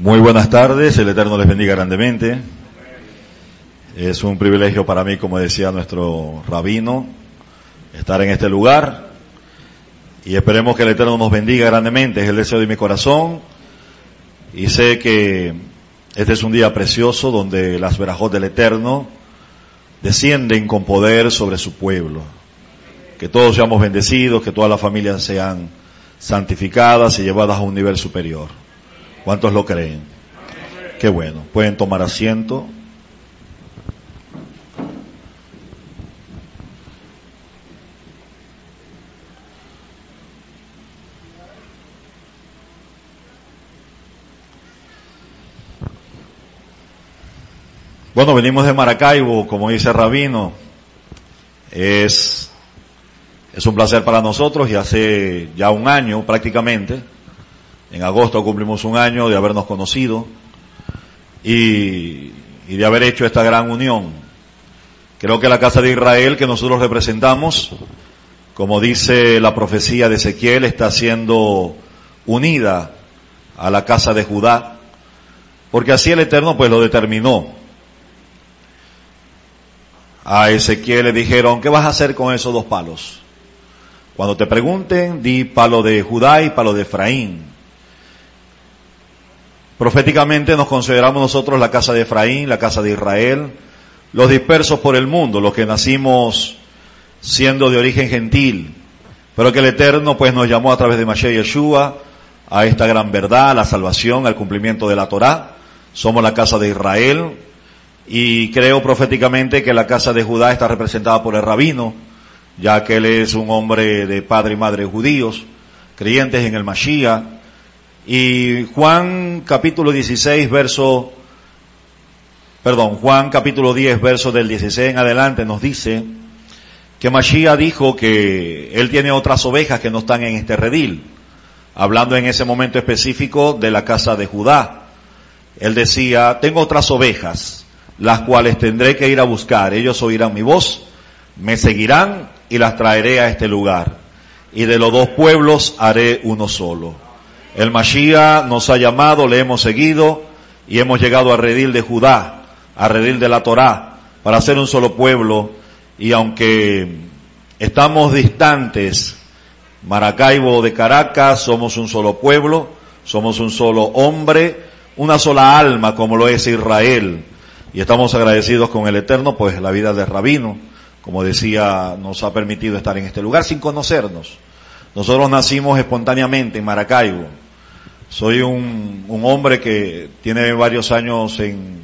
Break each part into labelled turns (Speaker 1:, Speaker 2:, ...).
Speaker 1: Muy buenas tardes, el Eterno les bendiga grandemente. Es un privilegio para mí, como decía nuestro rabino, estar en este lugar y esperemos que el Eterno nos bendiga grandemente. Es el deseo de mi corazón y sé que este es un día precioso donde las verajos del Eterno descienden con poder sobre su pueblo. Que todos seamos bendecidos, que todas las familias sean santificadas y llevadas a un nivel superior. ¿Cuántos lo creen? Qué bueno. Pueden tomar asiento. Bueno, venimos de Maracaibo, como dice Rabino. Es, es un placer para nosotros y hace ya un año prácticamente, en agosto cumplimos un año de habernos conocido y, y de haber hecho esta gran unión. Creo que la casa de Israel que nosotros representamos, como dice la profecía de Ezequiel, está siendo unida a la casa de Judá, porque así el Eterno pues lo determinó a Ezequiel le dijeron, ¿qué vas a hacer con esos dos palos? Cuando te pregunten, di palo de Judá y palo de Efraín. Proféticamente nos consideramos nosotros la casa de Efraín, la casa de Israel, los dispersos por el mundo, los que nacimos siendo de origen gentil, pero que el Eterno pues nos llamó a través de Mashiach Yeshua a esta gran verdad, a la salvación, al cumplimiento de la Torá. Somos la casa de Israel, y creo proféticamente que la casa de Judá está representada por el rabino, ya que él es un hombre de padre y madre judíos, creyentes en el Mashiach. Y Juan capítulo 16 verso, perdón, Juan capítulo 10 verso del 16 en adelante nos dice que Mashiach dijo que él tiene otras ovejas que no están en este redil, hablando en ese momento específico de la casa de Judá. Él decía, tengo otras ovejas las cuales tendré que ir a buscar. Ellos oirán mi voz, me seguirán y las traeré a este lugar. Y de los dos pueblos haré uno solo. El Mashiach nos ha llamado, le hemos seguido y hemos llegado a Redil de Judá, a Redil de la Torá, para ser un solo pueblo. Y aunque estamos distantes, Maracaibo de Caracas, somos un solo pueblo, somos un solo hombre, una sola alma como lo es Israel y estamos agradecidos con el Eterno, pues la vida de Rabino, como decía, nos ha permitido estar en este lugar sin conocernos. Nosotros nacimos espontáneamente en Maracaibo. Soy un, hombre que tiene varios años en,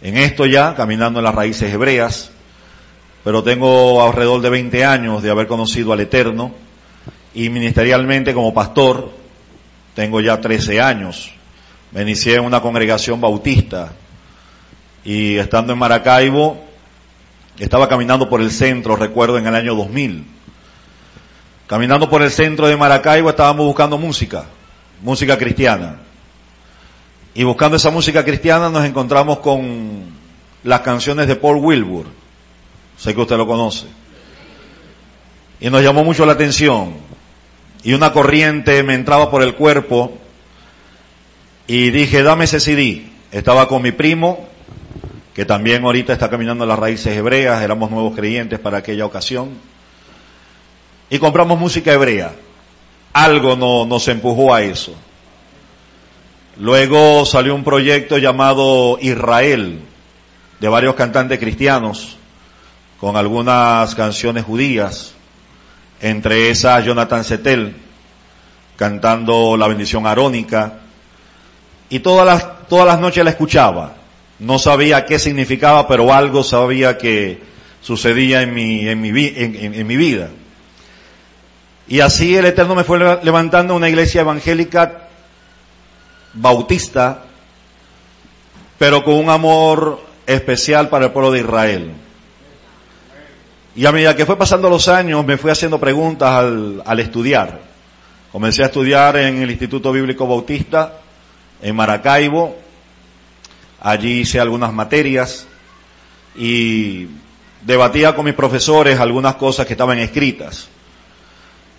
Speaker 1: en esto ya, caminando en las raíces hebreas, pero tengo alrededor de 20 años de haber conocido al Eterno y ministerialmente como pastor tengo ya 13 años. Me inicié en una congregación bautista y estando en Maracaibo, estaba caminando por el centro, recuerdo, en el año 2000. Caminando por el centro de Maracaibo estábamos buscando música, música cristiana. Y buscando esa música cristiana nos encontramos con las canciones de Paul Wilbur. Sé que usted lo conoce. Y nos llamó mucho la atención. Y una corriente me entraba por el cuerpo. Y dije, dame ese CD. Estaba con mi primo que también ahorita está caminando las raíces hebreas, éramos nuevos creyentes para aquella ocasión, y compramos música hebrea. Algo no, nos empujó a eso. Luego salió un proyecto llamado Israel, de varios cantantes cristianos, con algunas canciones judías, entre esas Jonathan Setel, cantando la bendición arónica, y todas las, todas las noches la escuchaba. No sabía qué significaba, pero algo sabía que sucedía en mi, en mi, en, mi vida. Y así el Eterno me fue levantando una iglesia evangélica bautista, pero con un amor especial para el pueblo de Israel. Y a medida que fue pasando los años, me fui haciendo preguntas al, al estudiar. Comencé a estudiar en el Instituto Bíblico Bautista, en Maracaibo, Allí hice algunas materias y debatía con mis profesores algunas cosas que estaban escritas.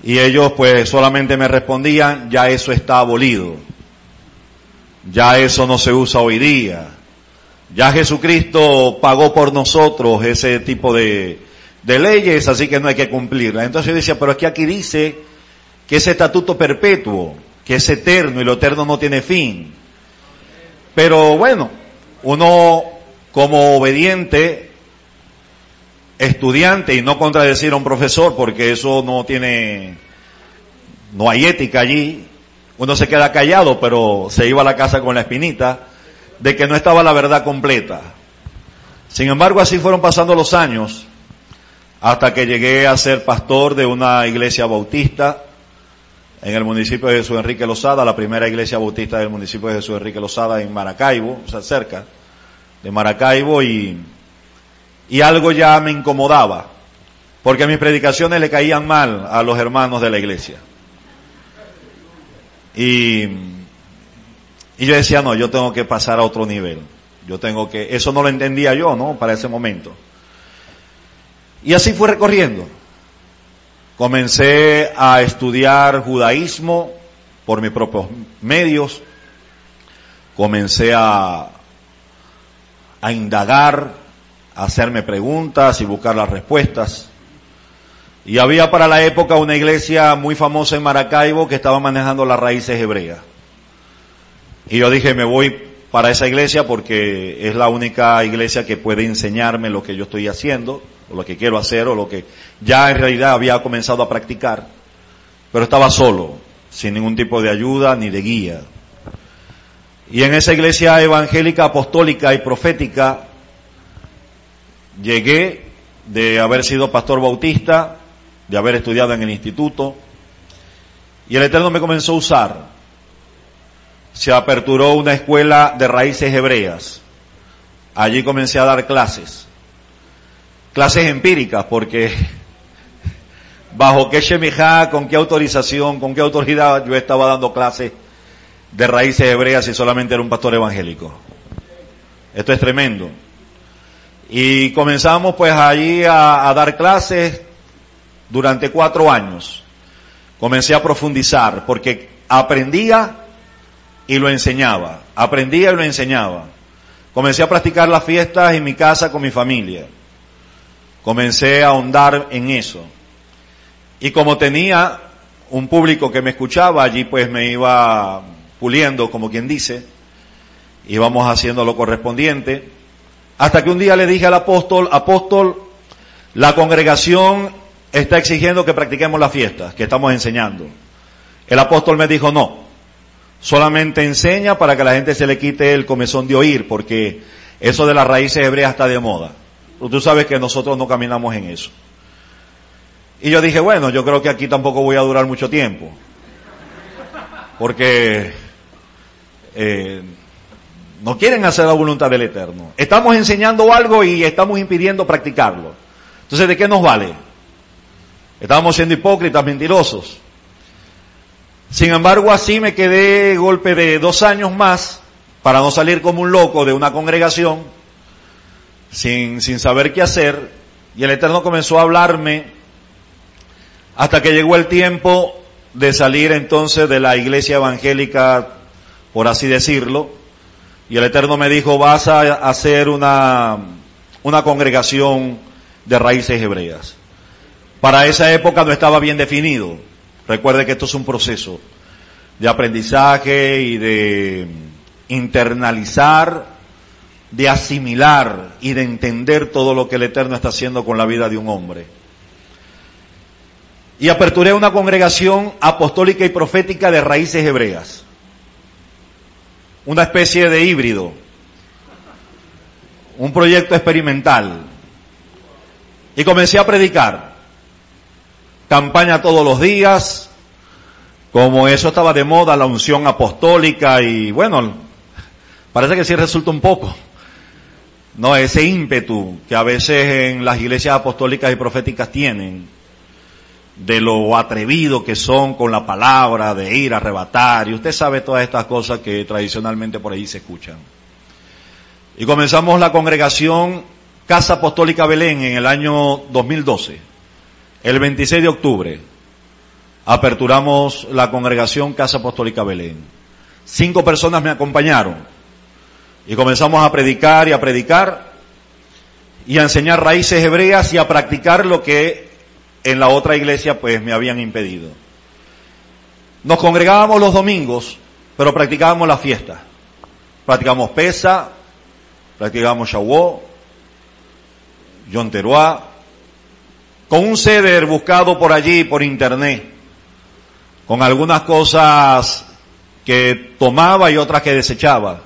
Speaker 1: Y ellos pues solamente me respondían, ya eso está abolido. Ya eso no se usa hoy día. Ya Jesucristo pagó por nosotros ese tipo de, de leyes, así que no hay que cumplirlas. Entonces yo decía, pero aquí dice que es estatuto perpetuo, que es eterno y lo eterno no tiene fin. Pero bueno, uno como obediente, estudiante y no contradecir a un profesor porque eso no tiene, no hay ética allí, uno se queda callado pero se iba a la casa con la espinita de que no estaba la verdad completa. Sin embargo, así fueron pasando los años hasta que llegué a ser pastor de una iglesia bautista en el municipio de Jesús Enrique Lozada, la primera iglesia bautista del municipio de Jesús Enrique Lozada en Maracaibo, o sea, cerca de Maracaibo y, y algo ya me incomodaba, porque mis predicaciones le caían mal a los hermanos de la iglesia. Y, y yo decía, no, yo tengo que pasar a otro nivel. Yo tengo que, eso no lo entendía yo, ¿no? Para ese momento. Y así fue recorriendo. Comencé a estudiar judaísmo por mis propios medios. Comencé a, a indagar, hacerme preguntas y buscar las respuestas. Y había para la época una iglesia muy famosa en Maracaibo que estaba manejando las raíces hebreas. Y yo dije, me voy para esa iglesia porque es la única iglesia que puede enseñarme lo que yo estoy haciendo, o lo que quiero hacer, o lo que ya en realidad había comenzado a practicar. Pero estaba solo, sin ningún tipo de ayuda ni de guía. Y en esa iglesia evangélica, apostólica y profética, llegué de haber sido pastor bautista, de haber estudiado en el instituto, y el Eterno me comenzó a usar se aperturó una escuela de raíces hebreas. Allí comencé a dar clases. Clases empíricas, porque bajo qué shemijá, con qué autorización, con qué autoridad yo estaba dando clases de raíces hebreas y solamente era un pastor evangélico. Esto es tremendo. Y comenzamos pues allí a, a dar clases durante cuatro años. Comencé a profundizar porque aprendía y lo enseñaba. Aprendía y lo enseñaba. Comencé a practicar las fiestas en mi casa con mi familia. Comencé a ahondar en eso. Y como tenía un público que me escuchaba, allí pues me iba puliendo, como quien dice, íbamos haciendo lo correspondiente, hasta que un día le dije al apóstol, apóstol, la congregación está exigiendo que practiquemos las fiestas que estamos enseñando. El apóstol me dijo, no, solamente enseña para que la gente se le quite el comezón de oír, porque eso de las raíces hebreas está de moda. Tú sabes que nosotros no caminamos en eso. Y yo dije, bueno, yo creo que aquí tampoco voy a durar mucho tiempo. Porque eh, no quieren hacer la voluntad del Eterno. Estamos enseñando algo y estamos impidiendo practicarlo. Entonces, ¿de qué nos vale? Estamos siendo hipócritas, mentirosos. Sin embargo, así me quedé golpe de dos años más para no salir como un loco de una congregación sin, sin saber qué hacer. Y el Eterno comenzó a hablarme hasta que llegó el tiempo de salir entonces de la iglesia evangélica, por así decirlo. Y el Eterno me dijo, vas a hacer una, una congregación de raíces hebreas. Para esa época no estaba bien definido. Recuerde que esto es un proceso de aprendizaje y de internalizar, de asimilar y de entender todo lo que el Eterno está haciendo con la vida de un hombre. Y aperturé una congregación apostólica y profética de raíces hebreas. Una especie de híbrido. Un proyecto experimental. Y comencé a predicar campaña todos los días, como eso estaba de moda, la unción apostólica y bueno, parece que sí resulta un poco. No, ese ímpetu que a veces en las iglesias apostólicas y proféticas tienen, de lo atrevido que son con la palabra, de ir a arrebatar, y usted sabe todas estas cosas que tradicionalmente por ahí se escuchan. Y comenzamos la congregación Casa Apostólica Belén en el año 2012. El 26 de octubre aperturamos la congregación Casa Apostólica Belén. cinco personas me acompañaron. Y comenzamos a predicar y a predicar y a enseñar raíces hebreas y a practicar lo que en la otra iglesia pues me habían impedido. Nos congregábamos los domingos, pero practicábamos la fiesta. Practicamos Pesa, practicábamos Shavuot, Yom Teruah, con un ceder buscado por allí, por internet, con algunas cosas que tomaba y otras que desechaba,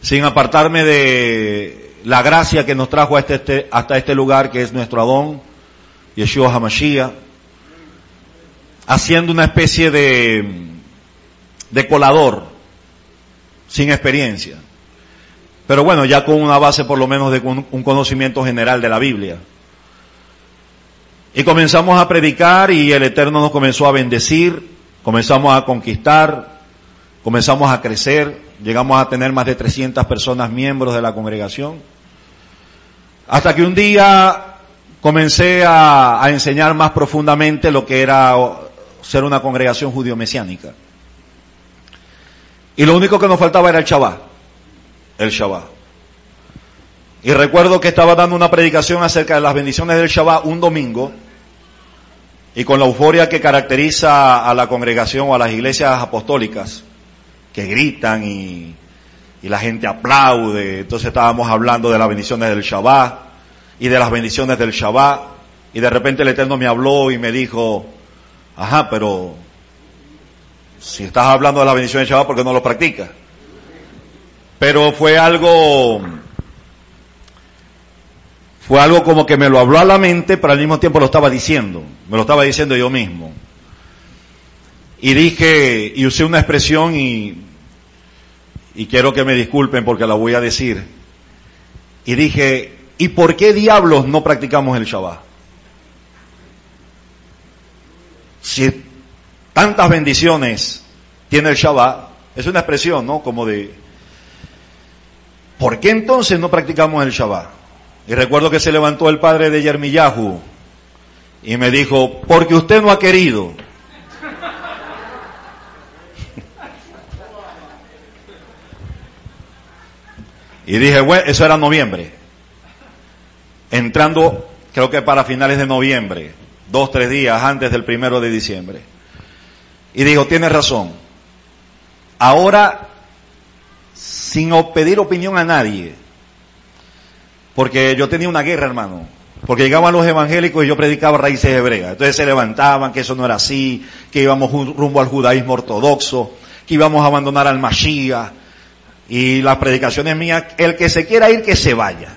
Speaker 1: sin apartarme de la gracia que nos trajo hasta este, hasta este lugar que es nuestro Adón, Yeshua HaMashiach, haciendo una especie de, de colador, sin experiencia. Pero bueno, ya con una base por lo menos de un conocimiento general de la Biblia. Y comenzamos a predicar y el Eterno nos comenzó a bendecir, comenzamos a conquistar, comenzamos a crecer, llegamos a tener más de 300 personas miembros de la congregación. Hasta que un día comencé a, enseñar más profundamente lo que era ser una congregación judío-mesiánica. Y lo único que nos faltaba era el Shabbat. El Shabbat. Y recuerdo que estaba dando una predicación acerca de las bendiciones del Shabbat un domingo y con la euforia que caracteriza a la congregación o a las iglesias apostólicas, que gritan y, la gente aplaude. Entonces estábamos hablando de las bendiciones del Shabbat y de las bendiciones del Shabbat. Y de repente el Eterno me habló y me dijo, ajá, pero si estás hablando de las bendiciones del Shabbat, ¿por qué no lo practicas? Pero fue algo fue algo como que me lo habló a la mente, pero al mismo tiempo lo estaba diciendo. Me lo estaba diciendo yo mismo. Y dije, y usé una expresión y, y quiero que me disculpen porque la voy a decir. Y dije, ¿y por qué diablos no practicamos el Shabbat? Si tantas bendiciones tiene el Shabbat, es una expresión, ¿no? Como de, ¿por qué entonces no practicamos el Shabbat? Y recuerdo que se levantó el padre de Yermiyahu y me dijo, porque usted no ha querido. y dije, bueno, eso era noviembre. Entrando, creo que para finales de noviembre, dos, tres días antes del primero de diciembre. Y dijo, tiene razón. Ahora, sin pedir opinión a nadie, porque yo tenía una guerra, hermano. Porque llegaban los evangélicos y yo predicaba raíces hebreas. Entonces se levantaban que eso no era así, que íbamos rumbo al judaísmo ortodoxo, que íbamos a abandonar al Mashiach. Y las predicaciones mías, el que se quiera ir, que se vaya.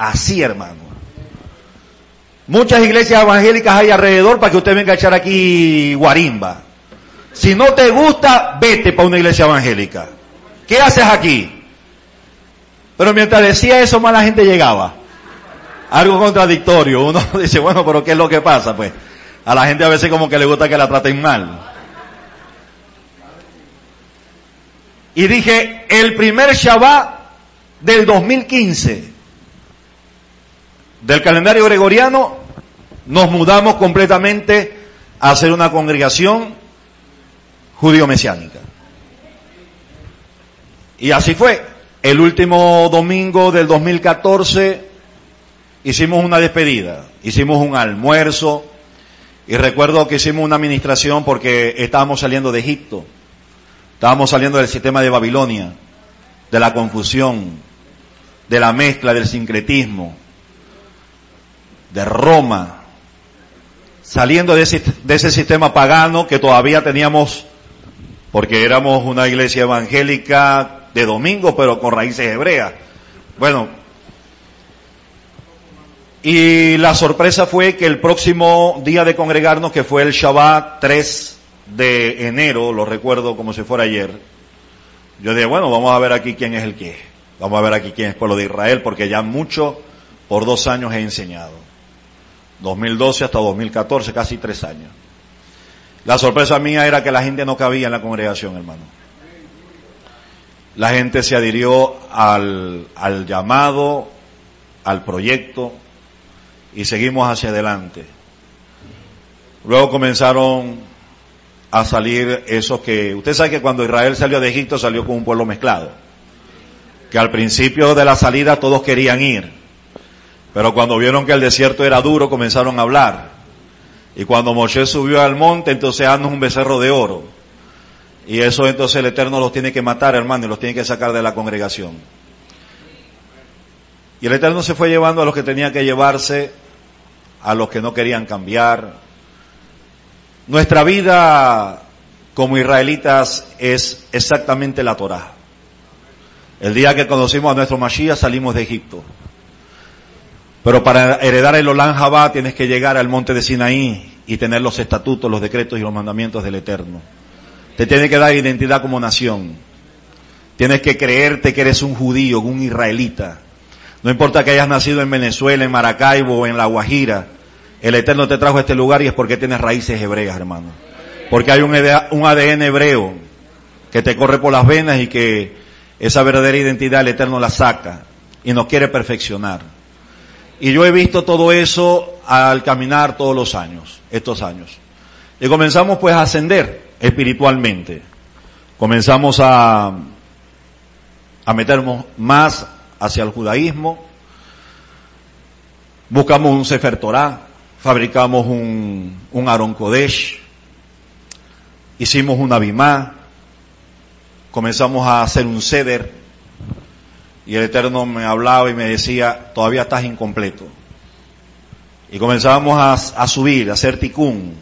Speaker 1: Así, hermano. Muchas iglesias evangélicas hay alrededor para que usted venga a echar aquí guarimba. Si no te gusta, vete para una iglesia evangélica. ¿Qué haces aquí? Pero mientras decía eso, más la gente llegaba. Algo contradictorio. Uno dice, bueno, pero ¿qué es lo que pasa? Pues a la gente a veces como que le gusta que la traten mal. Y dije, el primer Shabbat del 2015, del calendario gregoriano, nos mudamos completamente a hacer una congregación judío-mesiánica. Y así fue. El último domingo del 2014 hicimos una despedida, hicimos un almuerzo y recuerdo que hicimos una administración porque estábamos saliendo de Egipto, estábamos saliendo del sistema de Babilonia, de la confusión, de la mezcla, del sincretismo, de Roma, saliendo de ese, de ese sistema pagano que todavía teníamos, porque éramos una iglesia evangélica de domingo, pero con raíces hebreas. Bueno, y la sorpresa fue que el próximo día de congregarnos, que fue el Shabbat 3 de enero, lo recuerdo como si fuera ayer, yo dije, bueno, vamos a ver aquí quién es el que, vamos a ver aquí quién es pueblo de Israel, porque ya mucho por dos años he enseñado. 2012 hasta 2014, casi tres años. La sorpresa mía era que la gente no cabía en la congregación, hermano la gente se adhirió al, al llamado, al proyecto y seguimos hacia adelante. Luego comenzaron a salir esos que, usted sabe que cuando Israel salió de Egipto salió con un pueblo mezclado, que al principio de la salida todos querían ir, pero cuando vieron que el desierto era duro comenzaron a hablar, y cuando Moshe subió al monte, entonces haznos un becerro de oro, y eso entonces el Eterno los tiene que matar, hermano, y los tiene que sacar de la congregación. Y el Eterno se fue llevando a los que tenía que llevarse, a los que no querían cambiar, nuestra vida como israelitas es exactamente la Torah. El día que conocimos a nuestro Mashiach salimos de Egipto. Pero para heredar el Olán Jabá tienes que llegar al monte de Sinaí y tener los estatutos, los decretos y los mandamientos del Eterno. Te tiene que dar identidad como nación. Tienes que creerte que eres un judío, un israelita. No importa que hayas nacido en Venezuela, en Maracaibo o en La Guajira. El Eterno te trajo a este lugar y es porque tienes raíces hebreas, hermano. Porque hay un ADN hebreo que te corre por las venas y que esa verdadera identidad el Eterno la saca y nos quiere perfeccionar. Y yo he visto todo eso al caminar todos los años, estos años. Y comenzamos pues a ascender espiritualmente. Comenzamos a, a meternos más hacia el judaísmo. Buscamos un Sefer Torah fabricamos un, un Aaron Kodesh, hicimos una Bimá, comenzamos a hacer un ceder, y el Eterno me hablaba y me decía, todavía estás incompleto. Y comenzamos a, a subir, a hacer ticún,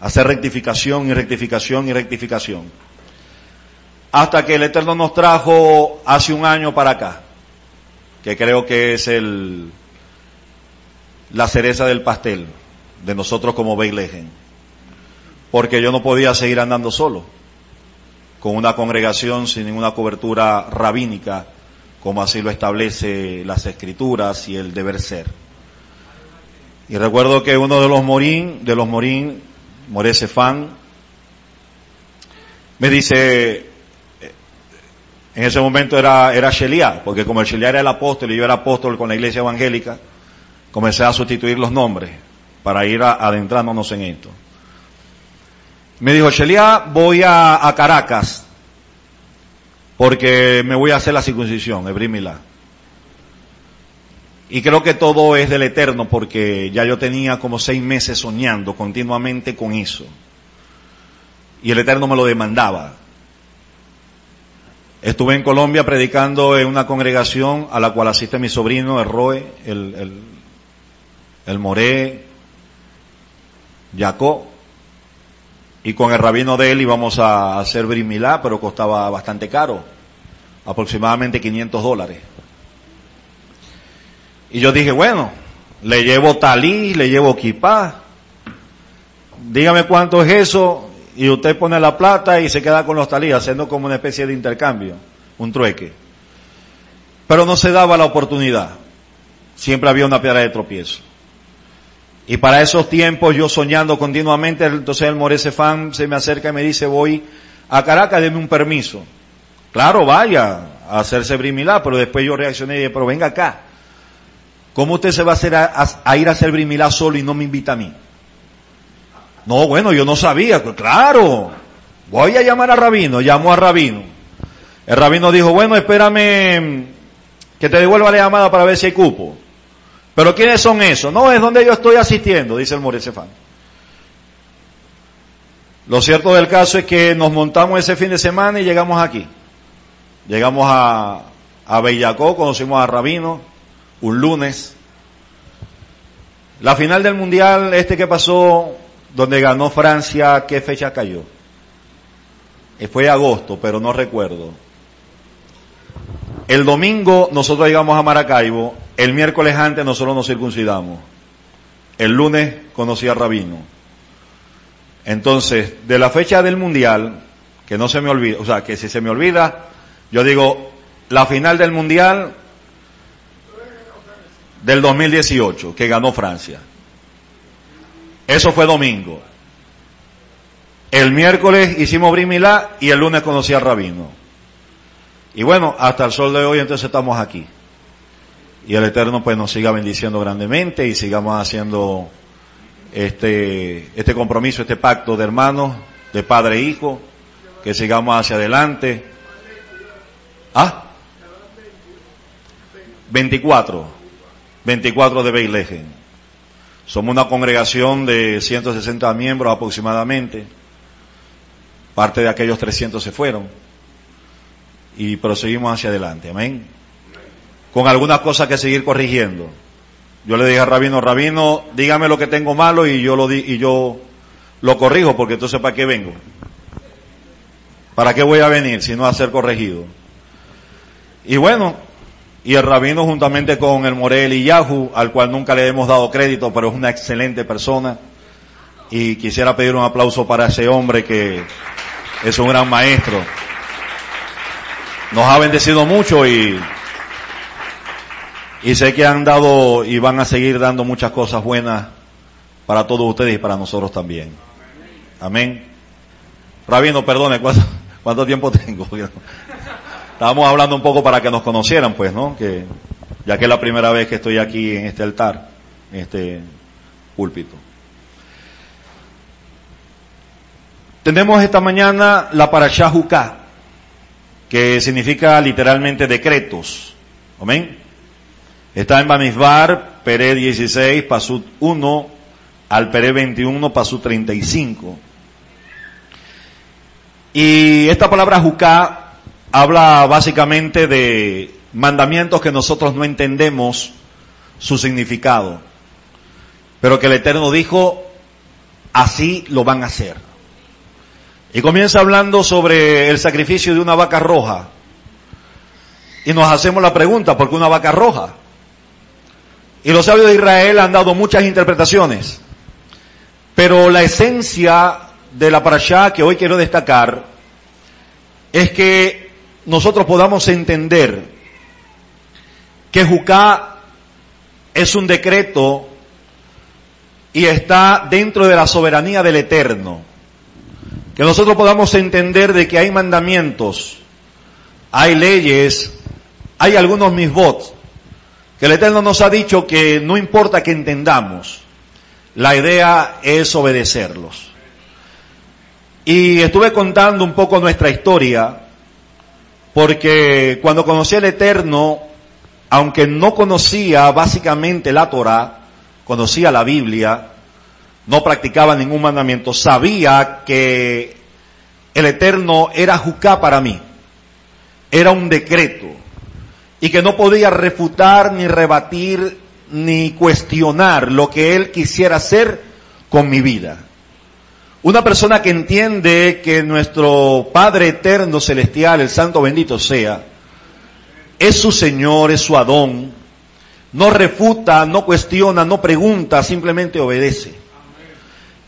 Speaker 1: a hacer rectificación y rectificación y rectificación. Hasta que el Eterno nos trajo hace un año para acá, que creo que es el, la cereza del pastel de nosotros como Beilegen. Porque yo no podía seguir andando solo, con una congregación sin ninguna cobertura rabínica, como así lo establece las escrituras y el deber ser. Y recuerdo que uno de los morín, de los morín, Fan, me dice, en ese momento era, era Shelia, porque como el Shelia era el apóstol y yo era apóstol con la iglesia evangélica, comencé a sustituir los nombres para ir adentrándonos en esto. Me dijo, Shelia, voy a, Caracas porque me voy a hacer la circuncisión, Ebrímila. Y creo que todo es del Eterno porque ya yo tenía como seis meses soñando continuamente con eso. Y el Eterno me lo demandaba. Estuve en Colombia predicando en una congregación a la cual asiste mi sobrino, el Roe, el el Moré, Jacob, y con el rabino de él íbamos a hacer brimilá, pero costaba bastante caro, aproximadamente 500 dólares. Y yo dije, bueno, le llevo talí, le llevo kipá, dígame cuánto es eso, y usted pone la plata y se queda con los talí, haciendo como una especie de intercambio, un trueque. Pero no se daba la oportunidad. Siempre había una piedra de tropiezo. Y para esos tiempos yo soñando continuamente, entonces el Morese Fan se me acerca y me dice, voy a Caracas, denme un permiso. Claro, vaya a hacerse brimilá, pero después yo reaccioné y dije, pero venga acá. ¿Cómo usted se va a, hacer a, ir a hacer brimilá solo y no me invita a mí? No, bueno, yo no sabía. Claro, voy a llamar a Rabino. Llamó a Rabino. El Rabino dijo, bueno, espérame que te devuelva la llamada para ver si hay cupo. Pero ¿quiénes son esos? No, es donde yo estoy asistiendo, dice el Morecefán. Lo cierto del caso es que nos montamos ese fin de semana y llegamos aquí. Llegamos a, a Bellacó, conocimos a Rabino, un lunes. La final del mundial, este que pasó, donde ganó Francia, ¿qué fecha cayó? Eh, fue agosto, pero no recuerdo. El domingo nosotros llegamos a Maracaibo el miércoles antes nosotros nos circuncidamos. El lunes conocí a Rabino. Entonces, de la fecha del mundial, que no se me olvida, o sea, que si se me olvida, yo digo, la final del mundial del 2018, que ganó Francia. Eso fue domingo. El miércoles hicimos Brimilá y el lunes conocí a Rabino. Y bueno, hasta el sol de hoy entonces estamos aquí y el Eterno pues nos siga bendiciendo grandemente y sigamos haciendo este, este compromiso, este pacto de hermanos de padre e hijo, que sigamos hacia adelante. ¿Ah? 24, 24 de Beilejen. Somos una congregación de 160 miembros aproximadamente. Parte de aquellos 300 se fueron. Y proseguimos hacia adelante. Amén. Con algunas cosas que seguir corrigiendo. Yo le dije a Rabino, Rabino, dígame lo que tengo malo y yo lo, di y yo lo corrijo porque entonces ¿para qué vengo? ¿Para qué voy a venir si no a ser corregido? Y bueno, y el rabino juntamente con el Morel y Yahoo, al cual nunca le hemos dado crédito, pero es una excelente persona. Y quisiera pedir un aplauso para ese hombre que es un gran maestro. Nos ha bendecido mucho y, y sé que han dado y van a seguir dando muchas cosas buenas para todos ustedes y para nosotros también. Amén. Rabino, perdone, ¿cuánto, tiempo tengo? Estábamos hablando un poco para que nos conocieran, pues, ¿no? Que, ya que es la primera vez que estoy aquí en este altar, en este púlpito. Tenemos esta mañana la Parashá que significa literalmente decretos. Amén. Está en Bamisbar, Pere 16, Pasut 1, al Pere 21, Pasut 35. Y esta palabra Juká habla básicamente de mandamientos que nosotros no entendemos su significado, pero que el Eterno dijo, así lo van a hacer. Y comienza hablando sobre el sacrificio de una vaca roja. Y nos hacemos la pregunta, ¿por qué una vaca roja? Y los sabios de Israel han dado muchas interpretaciones. Pero la esencia de la parashá que hoy quiero destacar es que nosotros podamos entender que Jucá es un decreto y está dentro de la soberanía del Eterno. Que nosotros podamos entender de que hay mandamientos, hay leyes, hay algunos misbots, que el Eterno nos ha dicho que no importa que entendamos, la idea es obedecerlos. Y estuve contando un poco nuestra historia, porque cuando conocí al Eterno, aunque no conocía básicamente la Torah, conocía la Biblia, no practicaba ningún mandamiento, sabía que el Eterno era Jucá para mí, era un decreto, y que no podía refutar, ni rebatir, ni cuestionar lo que Él quisiera hacer con mi vida. Una persona que entiende que nuestro Padre eterno celestial, el Santo bendito sea, es su Señor, es su Adón, no refuta, no cuestiona, no pregunta, simplemente obedece.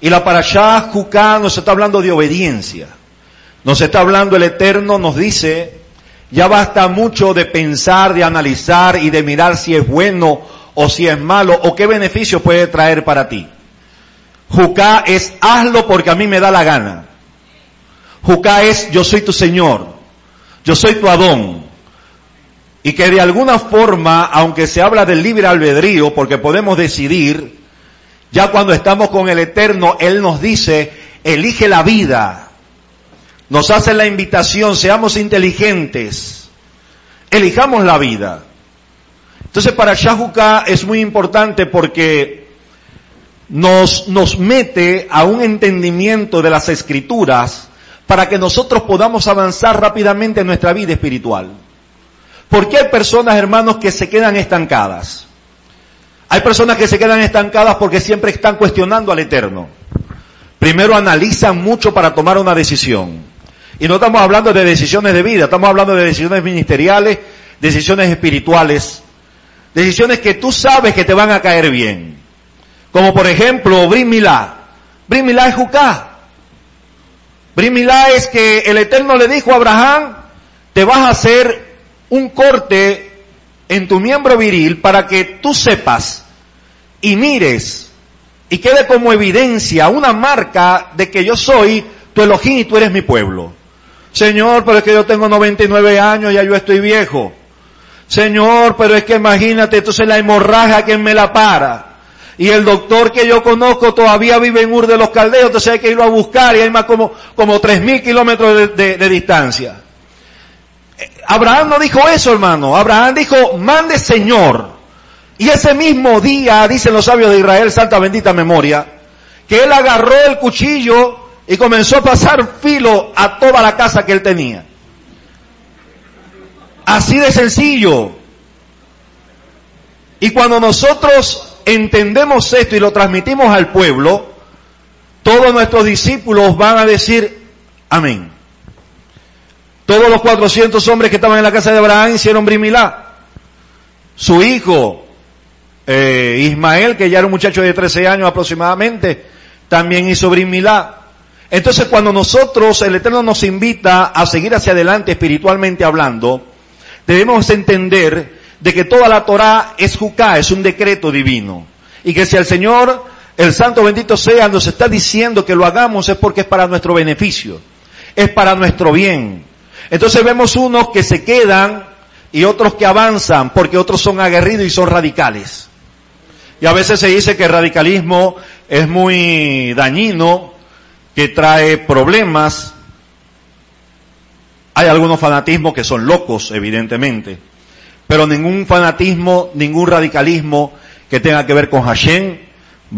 Speaker 1: Y la Parashá Juká nos está hablando de obediencia. Nos está hablando el Eterno, nos dice, ya basta mucho de pensar, de analizar y de mirar si es bueno o si es malo o qué beneficio puede traer para ti. Jucá es hazlo porque a mí me da la gana. Jucá es yo soy tu Señor, yo soy tu Adón. Y que de alguna forma, aunque se habla del libre albedrío, porque podemos decidir, ya cuando estamos con el Eterno, Él nos dice, elige la vida. Nos hace la invitación, seamos inteligentes, elijamos la vida. Entonces para Shahuka es muy importante porque nos, nos mete a un entendimiento de las escrituras para que nosotros podamos avanzar rápidamente en nuestra vida espiritual. ¿Por qué hay personas, hermanos, que se quedan estancadas? Hay personas que se quedan estancadas porque siempre están cuestionando al Eterno. Primero analizan mucho para tomar una decisión. Y no estamos hablando de decisiones de vida, estamos hablando de decisiones ministeriales, decisiones espirituales, decisiones que tú sabes que te van a caer bien. Como por ejemplo, Brimilá. Brimilá es Jucá. Brimilá es que el Eterno le dijo a Abraham, te vas a hacer un corte en tu miembro viril para que tú sepas y mires y quede como evidencia, una marca de que yo soy tu Elohim y tú eres mi pueblo. Señor, pero es que yo tengo 99 años, ya yo estoy viejo. Señor, pero es que imagínate, entonces la hemorragia, ¿quién me la para? Y el doctor que yo conozco todavía vive en Ur de los Caldeos, entonces hay que irlo a buscar y hay más como, como tres mil kilómetros de, de distancia. Abraham no dijo eso, hermano. Abraham dijo, mande Señor. Y ese mismo día, dicen los sabios de Israel, santa bendita memoria, que él agarró el cuchillo y comenzó a pasar filo a toda la casa que él tenía. Así de sencillo. Y cuando nosotros entendemos esto y lo transmitimos al pueblo, todos nuestros discípulos van a decir amén. Todos los 400 hombres que estaban en la casa de Abraham hicieron brimilá. Su hijo, eh, Ismael, que ya era un muchacho de 13 años aproximadamente, también hizo brimilá. Entonces cuando nosotros, el Eterno nos invita a seguir hacia adelante espiritualmente hablando, debemos entender de que toda la Torah es juká, es un decreto divino. Y que si el Señor, el Santo bendito sea, nos está diciendo que lo hagamos es porque es para nuestro beneficio, es para nuestro bien. Entonces vemos unos que se quedan y otros que avanzan porque otros son aguerridos y son radicales. Y a veces se dice que el radicalismo es muy dañino, que trae problemas. Hay algunos fanatismos que son locos, evidentemente, pero ningún fanatismo, ningún radicalismo que tenga que ver con Hashem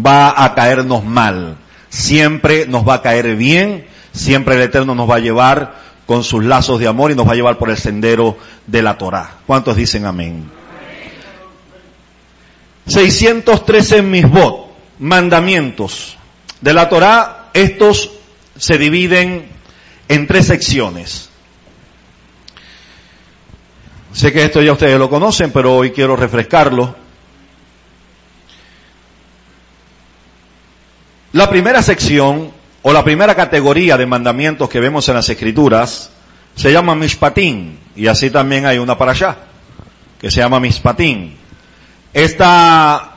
Speaker 1: va a caernos mal. Siempre nos va a caer bien, siempre el Eterno nos va a llevar con sus lazos de amor y nos va a llevar por el sendero de la Torah. ¿Cuántos dicen amén? 613 misbot, mandamientos de la Torah, estos se dividen en tres secciones. Sé que esto ya ustedes lo conocen, pero hoy quiero refrescarlo. La primera sección o la primera categoría de mandamientos que vemos en las escrituras se llama Mishpatín, y así también hay una para allá, que se llama Mishpatín. Esta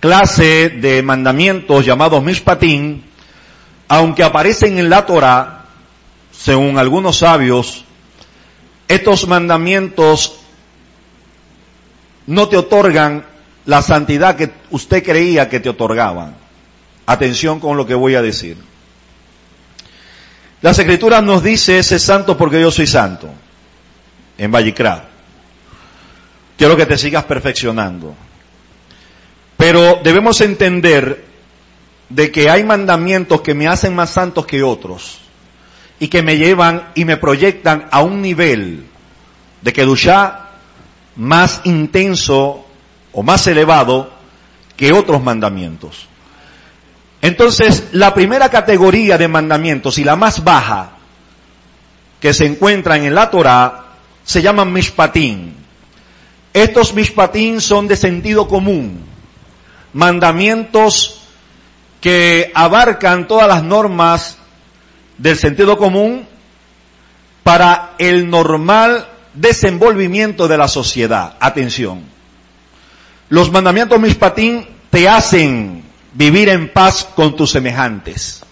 Speaker 1: clase de mandamientos llamados Mishpatín, aunque aparecen en la Torah, según algunos sabios, estos mandamientos no te otorgan la santidad que usted creía que te otorgaban. Atención con lo que voy a decir. Las escrituras nos dice, ese santo porque yo soy santo, en Vallicrá. Quiero que te sigas perfeccionando. Pero debemos entender de que hay mandamientos que me hacen más santos que otros y que me llevan y me proyectan a un nivel de Kedushá más intenso o más elevado que otros mandamientos. Entonces, la primera categoría de mandamientos y la más baja que se encuentran en la Torah se llaman mishpatín. Estos mishpatín son de sentido común, mandamientos que abarcan todas las normas del sentido común para el normal desenvolvimiento de la sociedad. Atención. Los mandamientos mishpatín te hacen vivir en paz con tus semejantes.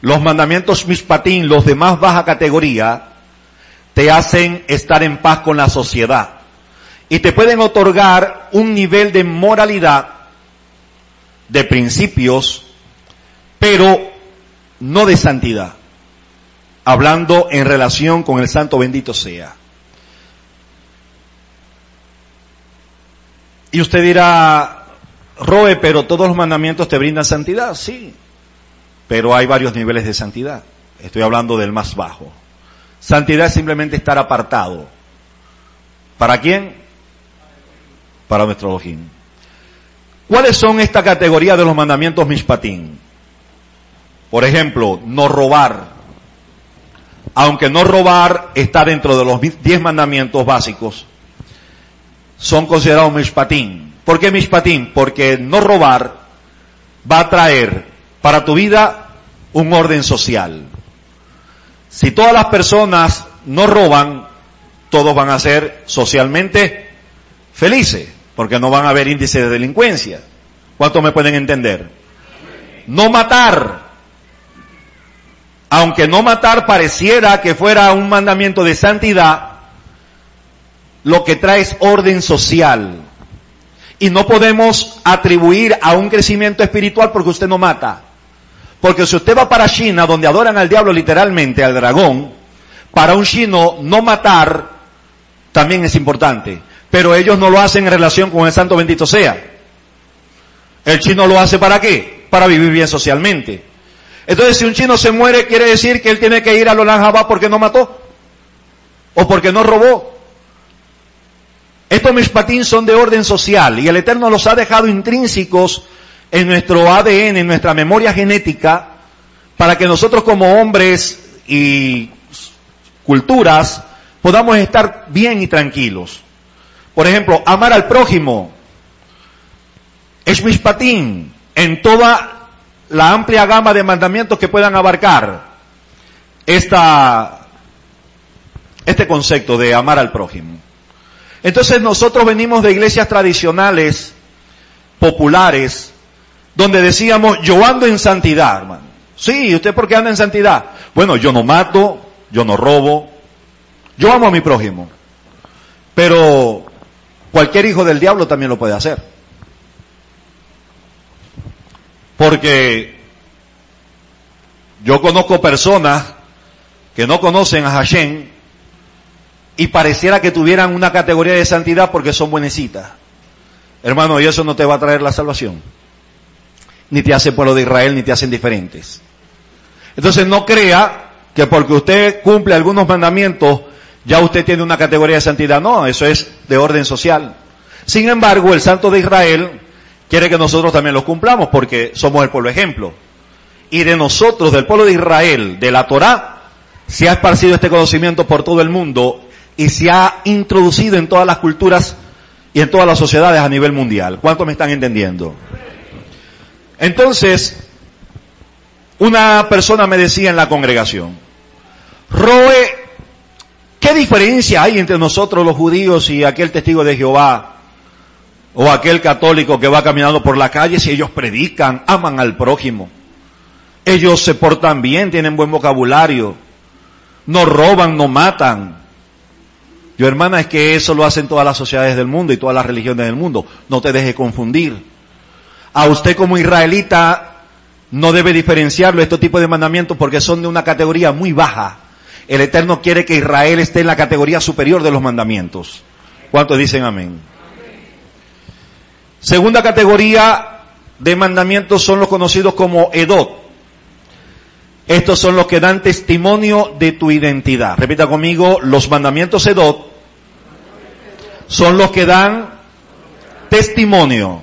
Speaker 1: Los mandamientos mispatín, los de más baja categoría, te hacen estar en paz con la sociedad y te pueden otorgar un nivel de moralidad, de principios, pero no de santidad, hablando en relación con el santo bendito sea. Y usted dirá, Roe, pero todos los mandamientos te brindan santidad, sí. Pero hay varios niveles de santidad. Estoy hablando del más bajo. Santidad es simplemente estar apartado. ¿Para quién? Para nuestro Elohim. ¿Cuáles son esta categoría de los mandamientos mishpatín? Por ejemplo, no robar. Aunque no robar está dentro de los diez mandamientos básicos, son considerados mishpatín. ¿Por qué Mishpatim? Porque no robar va a traer para tu vida un orden social. Si todas las personas no roban, todos van a ser socialmente felices, porque no van a haber índice de delincuencia. ¿Cuántos me pueden entender? No matar. Aunque no matar pareciera que fuera un mandamiento de santidad, lo que trae es orden social. Y no podemos atribuir a un crecimiento espiritual porque usted no mata. Porque si usted va para China, donde adoran al diablo literalmente, al dragón, para un chino no matar también es importante. Pero ellos no lo hacen en relación con el santo bendito sea. El chino lo hace para qué? Para vivir bien socialmente. Entonces, si un chino se muere, quiere decir que él tiene que ir a Lolanjabá porque no mató. O porque no robó. Estos mishpatín son de orden social y el Eterno los ha dejado intrínsecos en nuestro ADN, en nuestra memoria genética, para que nosotros como hombres y culturas podamos estar bien y tranquilos. Por ejemplo, amar al prójimo es mishpatín en toda la amplia gama de mandamientos que puedan abarcar esta, este concepto de amar al prójimo. Entonces nosotros venimos de iglesias tradicionales, populares, donde decíamos, yo ando en santidad, hermano. Sí, ¿usted por qué anda en santidad? Bueno, yo no mato, yo no robo, yo amo a mi prójimo. Pero cualquier hijo del diablo también lo puede hacer. Porque yo conozco personas que no conocen a Hashem y pareciera que tuvieran una categoría de santidad porque son buenecitas. Hermano, y eso no te va a traer la salvación. Ni te hace pueblo de Israel, ni te hacen diferentes. Entonces no crea que porque usted cumple algunos mandamientos, ya usted tiene una categoría de santidad. No, eso es de orden social. Sin embargo, el Santo de Israel quiere que nosotros también los cumplamos porque somos el pueblo ejemplo. Y de nosotros, del pueblo de Israel, de la Torá, se ha esparcido este conocimiento por todo el mundo y se ha introducido en todas las culturas y en todas las sociedades a nivel mundial. ¿Cuántos me están entendiendo? Entonces, una persona me decía en la congregación, Roe, ¿qué diferencia hay entre nosotros los judíos y aquel testigo de Jehová? O aquel católico que va caminando por la calle si ellos predican, aman al prójimo. Ellos se portan bien, tienen buen vocabulario. No roban, no matan. Yo hermana, es que eso lo hacen todas las sociedades del mundo y todas las religiones del mundo. No te deje confundir. A usted como israelita no debe diferenciarlo estos tipos de mandamientos porque son de una categoría muy baja. El Eterno quiere que Israel esté en la categoría superior de los mandamientos. ¿Cuántos dicen amén? Segunda categoría de mandamientos son los conocidos como Edot. Estos son los que dan testimonio de tu identidad. Repita conmigo, los mandamientos Edot son los que dan testimonio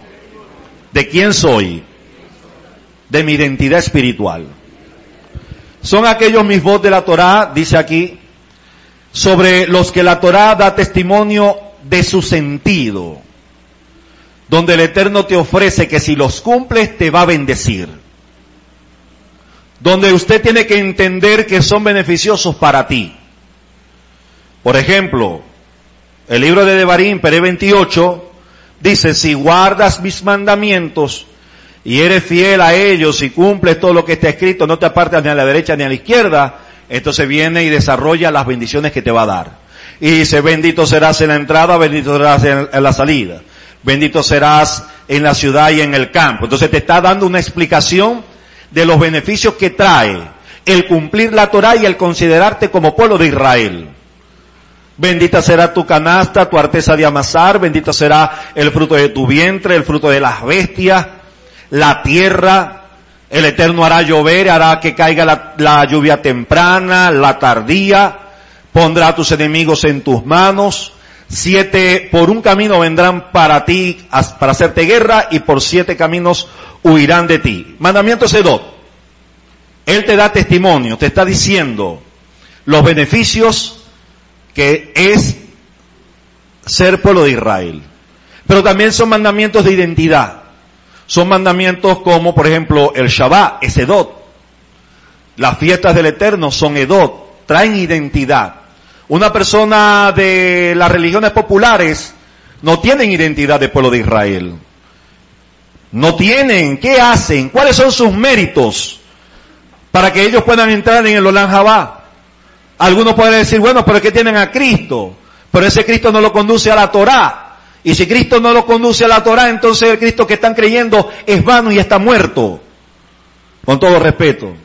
Speaker 1: de quién soy, de mi identidad espiritual. Son aquellos mis voz de la Torá, dice aquí, sobre los que la Torá da testimonio de su sentido, donde el Eterno te ofrece que si los cumples te va a bendecir donde usted tiene que entender que son beneficiosos para ti. Por ejemplo, el libro de Devarim, Pere 28, dice, si guardas mis mandamientos y eres fiel a ellos y cumples todo lo que está escrito, no te apartas ni a la derecha ni a la izquierda, entonces viene y desarrolla las bendiciones que te va a dar. Y dice, bendito serás en la entrada, bendito serás en, la salida, bendito serás en la ciudad y en el campo. Entonces te está dando una explicación de los beneficios que trae el cumplir la Torah y el considerarte como pueblo de Israel. Bendita será tu canasta, tu arteza de amasar, bendito será el fruto de tu vientre, el fruto de las bestias, la tierra, el Eterno hará llover, hará que caiga la, la lluvia temprana, la tardía, pondrá a tus enemigos en tus manos, siete por un camino vendrán para ti, para hacerte guerra, y por siete caminos huirán de ti. Mandamiento Sedot. Él te da testimonio, te está diciendo los beneficios que es ser pueblo de Israel. Pero también son mandamientos de identidad. Son mandamientos como, por ejemplo, el Shabbat es Edot. Las fiestas del Eterno son Edot, traen identidad. Una persona de las religiones populares no tienen identidad de pueblo de Israel. No tienen. ¿Qué hacen? ¿Cuáles son sus méritos? Para que ellos puedan entrar en el Olan Jabá. Algunos pueden decir, bueno, pero es que tienen a Cristo. Pero ese Cristo no lo conduce a la Torá. Y si Cristo no lo conduce a la Torah, entonces el Cristo que están creyendo es vano y está muerto. Con todo respeto.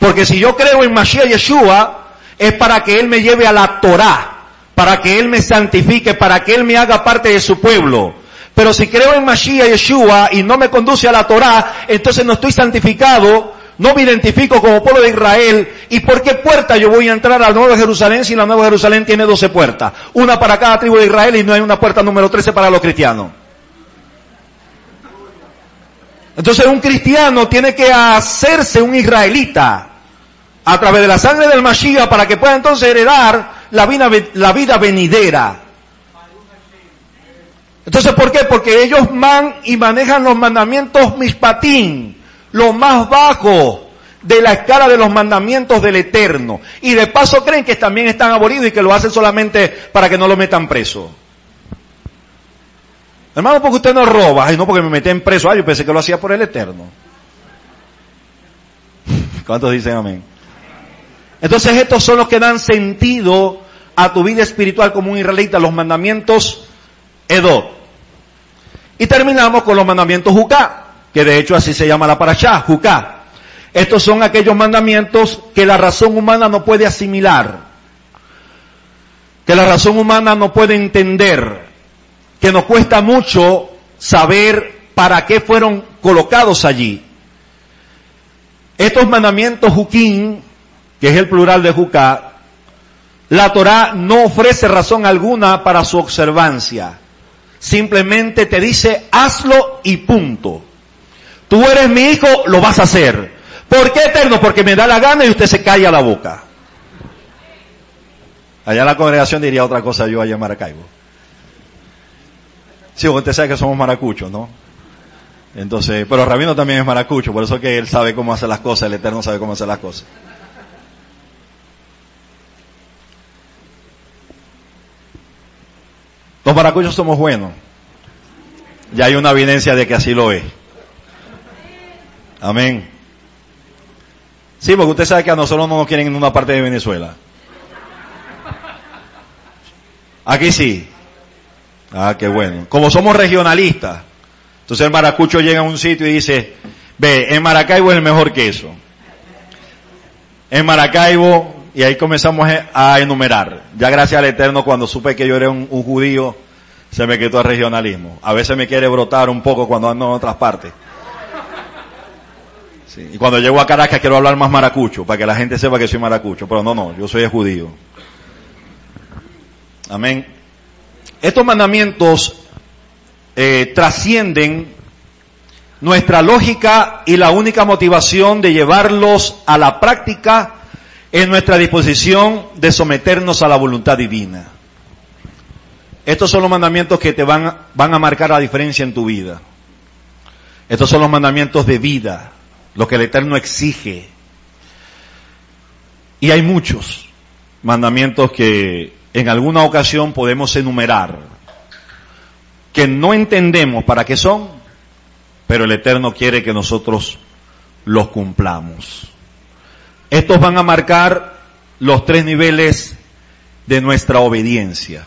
Speaker 1: Porque si yo creo en Mashiach Yeshua, es para que Él me lleve a la Torah, para que Él me santifique, para que Él me haga parte de su pueblo. Pero si creo en Mashiach Yeshua y no me conduce a la Torah, entonces no estoy santificado, no me identifico como pueblo de Israel. ¿Y por qué puerta yo voy a entrar a la Nueva Jerusalén si la Nueva Jerusalén tiene 12 puertas? Una para cada tribu de Israel y no hay una puerta número 13 para los cristianos. Entonces un cristiano tiene que hacerse un israelita a través de la sangre del Mashiach para que pueda entonces heredar la vida, la vida venidera. Entonces, ¿por qué? Porque ellos man y manejan los mandamientos mispatín, lo más bajo de la escala de los mandamientos del Eterno. Y de paso creen que también están abolidos y que lo hacen solamente para que no lo metan preso. Hermano, porque usted no roba, ay no porque me meten preso, ay yo pensé que lo hacía por el Eterno. ¿Cuántos dicen amén? Entonces estos son los que dan sentido a tu vida espiritual como un israelita, los mandamientos Edot. Y terminamos con los mandamientos Jucá, que de hecho así se llama la parashá, Jucá. Estos son aquellos mandamientos que la razón humana no puede asimilar, que la razón humana no puede entender, que nos cuesta mucho saber para qué fueron colocados allí. Estos mandamientos Juquín que es el plural de Jucá, la Torá no ofrece razón alguna para su observancia. Simplemente te dice, hazlo y punto. Tú eres mi hijo, lo vas a hacer. ¿Por qué eterno? Porque me da la gana y usted se calla la boca. Allá la congregación diría otra cosa yo allá en Maracaibo. Sí, usted sabe que somos maracuchos, ¿no? Entonces, pero Rabino también es maracucho, por eso que él sabe cómo hacer las cosas, el Eterno sabe cómo hacer las cosas. Los maracuchos somos buenos. Ya hay una evidencia de que así lo es. Amén. Sí, porque usted sabe que a nosotros no nos quieren en una parte de Venezuela. Aquí sí. Ah, qué bueno. Como somos regionalistas, entonces el maracucho llega a un sitio y dice, ve, en Maracaibo es el mejor queso. En Maracaibo y ahí comenzamos a enumerar. Ya gracias al Eterno, cuando supe que yo era un, judío, se me quitó el regionalismo. A veces me quiere brotar un poco cuando ando en otras partes. Y cuando llego a Caracas quiero hablar más maracucho, para que la gente sepa que soy maracucho. Pero no, no, yo soy judío. Amén. Estos mandamientos eh, trascienden nuestra lógica y la única motivación de llevarlos a la práctica en nuestra disposición de someternos a la voluntad divina. Estos son los mandamientos que te van, van a marcar la diferencia en tu vida. Estos son los mandamientos de vida, lo que el Eterno exige. Y hay muchos mandamientos que en alguna ocasión podemos enumerar, que no entendemos para qué son, pero el Eterno quiere que nosotros los cumplamos. Estos van a marcar los tres niveles de nuestra obediencia.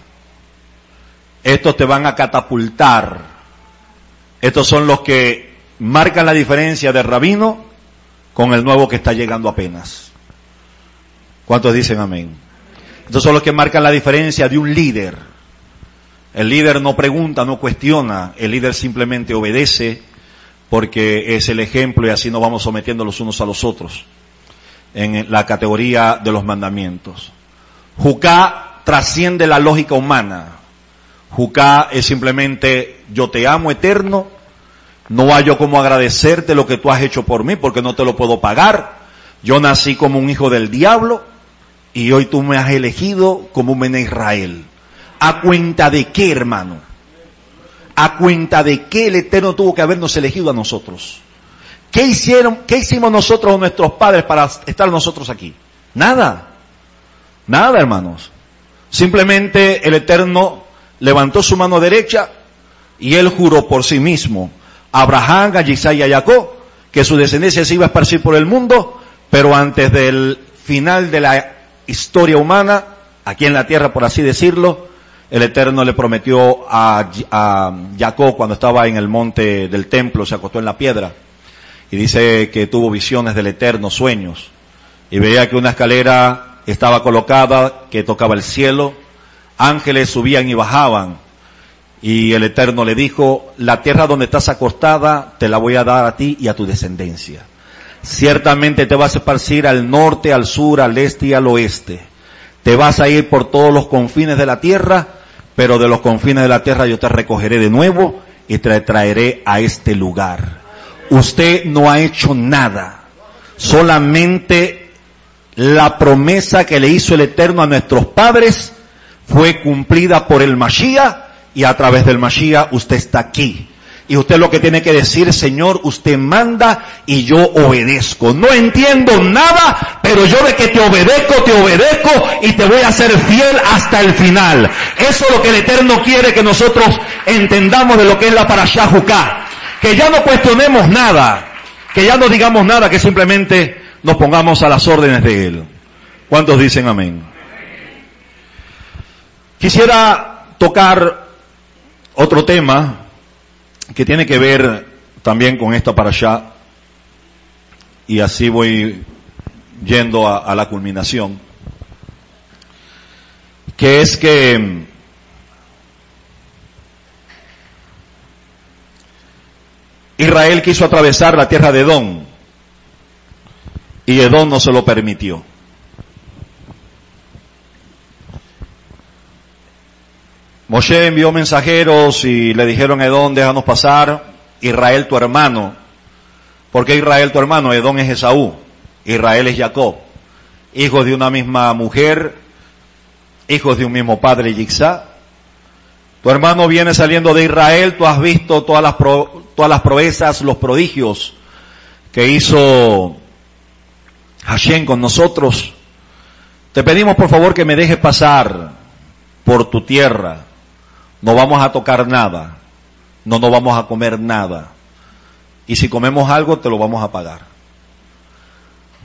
Speaker 1: Estos te van a catapultar. Estos son los que marcan la diferencia del rabino con el nuevo que está llegando apenas. ¿Cuántos dicen amén? Estos son los que marcan la diferencia de un líder. El líder no pregunta, no cuestiona, el líder simplemente obedece porque es el ejemplo y así nos vamos sometiendo los unos a los otros en la categoría de los mandamientos. Jucá trasciende la lógica humana. Jucá es simplemente yo te amo eterno, no hay yo como agradecerte lo que tú has hecho por mí porque no te lo puedo pagar. Yo nací como un hijo del diablo y hoy tú me has elegido como un mene Israel. ¿A cuenta de qué, hermano? ¿A cuenta de qué el Eterno tuvo que habernos elegido a nosotros? ¿Qué hicieron, qué hicimos nosotros o nuestros padres para estar nosotros aquí? Nada. Nada, hermanos. Simplemente el Eterno levantó su mano derecha y él juró por sí mismo Abraham, a Isaac y a Jacob que su descendencia se iba a esparcir por el mundo, pero antes del final de la historia humana, aquí en la tierra por así decirlo, el Eterno le prometió a, a Jacob cuando estaba en el monte del templo, se acostó en la piedra, y dice que tuvo visiones del Eterno, sueños, y veía que una escalera estaba colocada que tocaba el cielo, ángeles subían y bajaban, y el Eterno le dijo, la tierra donde estás acostada te la voy a dar a ti y a tu descendencia. Ciertamente te vas a esparcir al norte, al sur, al este y al oeste. Te vas a ir por todos los confines de la tierra, pero de los confines de la tierra yo te recogeré de nuevo y te traeré a este lugar. Usted no ha hecho nada, solamente la promesa que le hizo el Eterno a nuestros padres fue cumplida por el Mashiach y a través del Mashiach usted está aquí. Y usted lo que tiene que decir, Señor, usted manda y yo obedezco. No entiendo nada, pero yo de que te obedezco, te obedezco y te voy a ser fiel hasta el final. Eso es lo que el Eterno quiere que nosotros entendamos de lo que es la Parashah Juká. Que ya no cuestionemos nada, que ya no digamos nada, que simplemente nos pongamos a las órdenes de Él. ¿Cuántos dicen amén? Quisiera tocar otro tema que tiene que ver también con esta para allá, y así voy yendo a, a la culminación, que es que Israel quiso atravesar la tierra de Edom y Edom no se lo permitió. Moshe envió mensajeros y le dijeron Edom, déjanos pasar, Israel tu hermano. ¿Por qué Israel tu hermano? Edom es Esaú, Israel es Jacob, hijos de una misma mujer, hijos de un mismo padre, Yixá. Tu hermano viene saliendo de Israel, tú has visto todas las, todas las proezas, los prodigios que hizo Hashem con nosotros. Te pedimos por favor que me dejes pasar por tu tierra no vamos a tocar nada, no nos vamos a comer nada. Y si comemos algo, te lo vamos a pagar.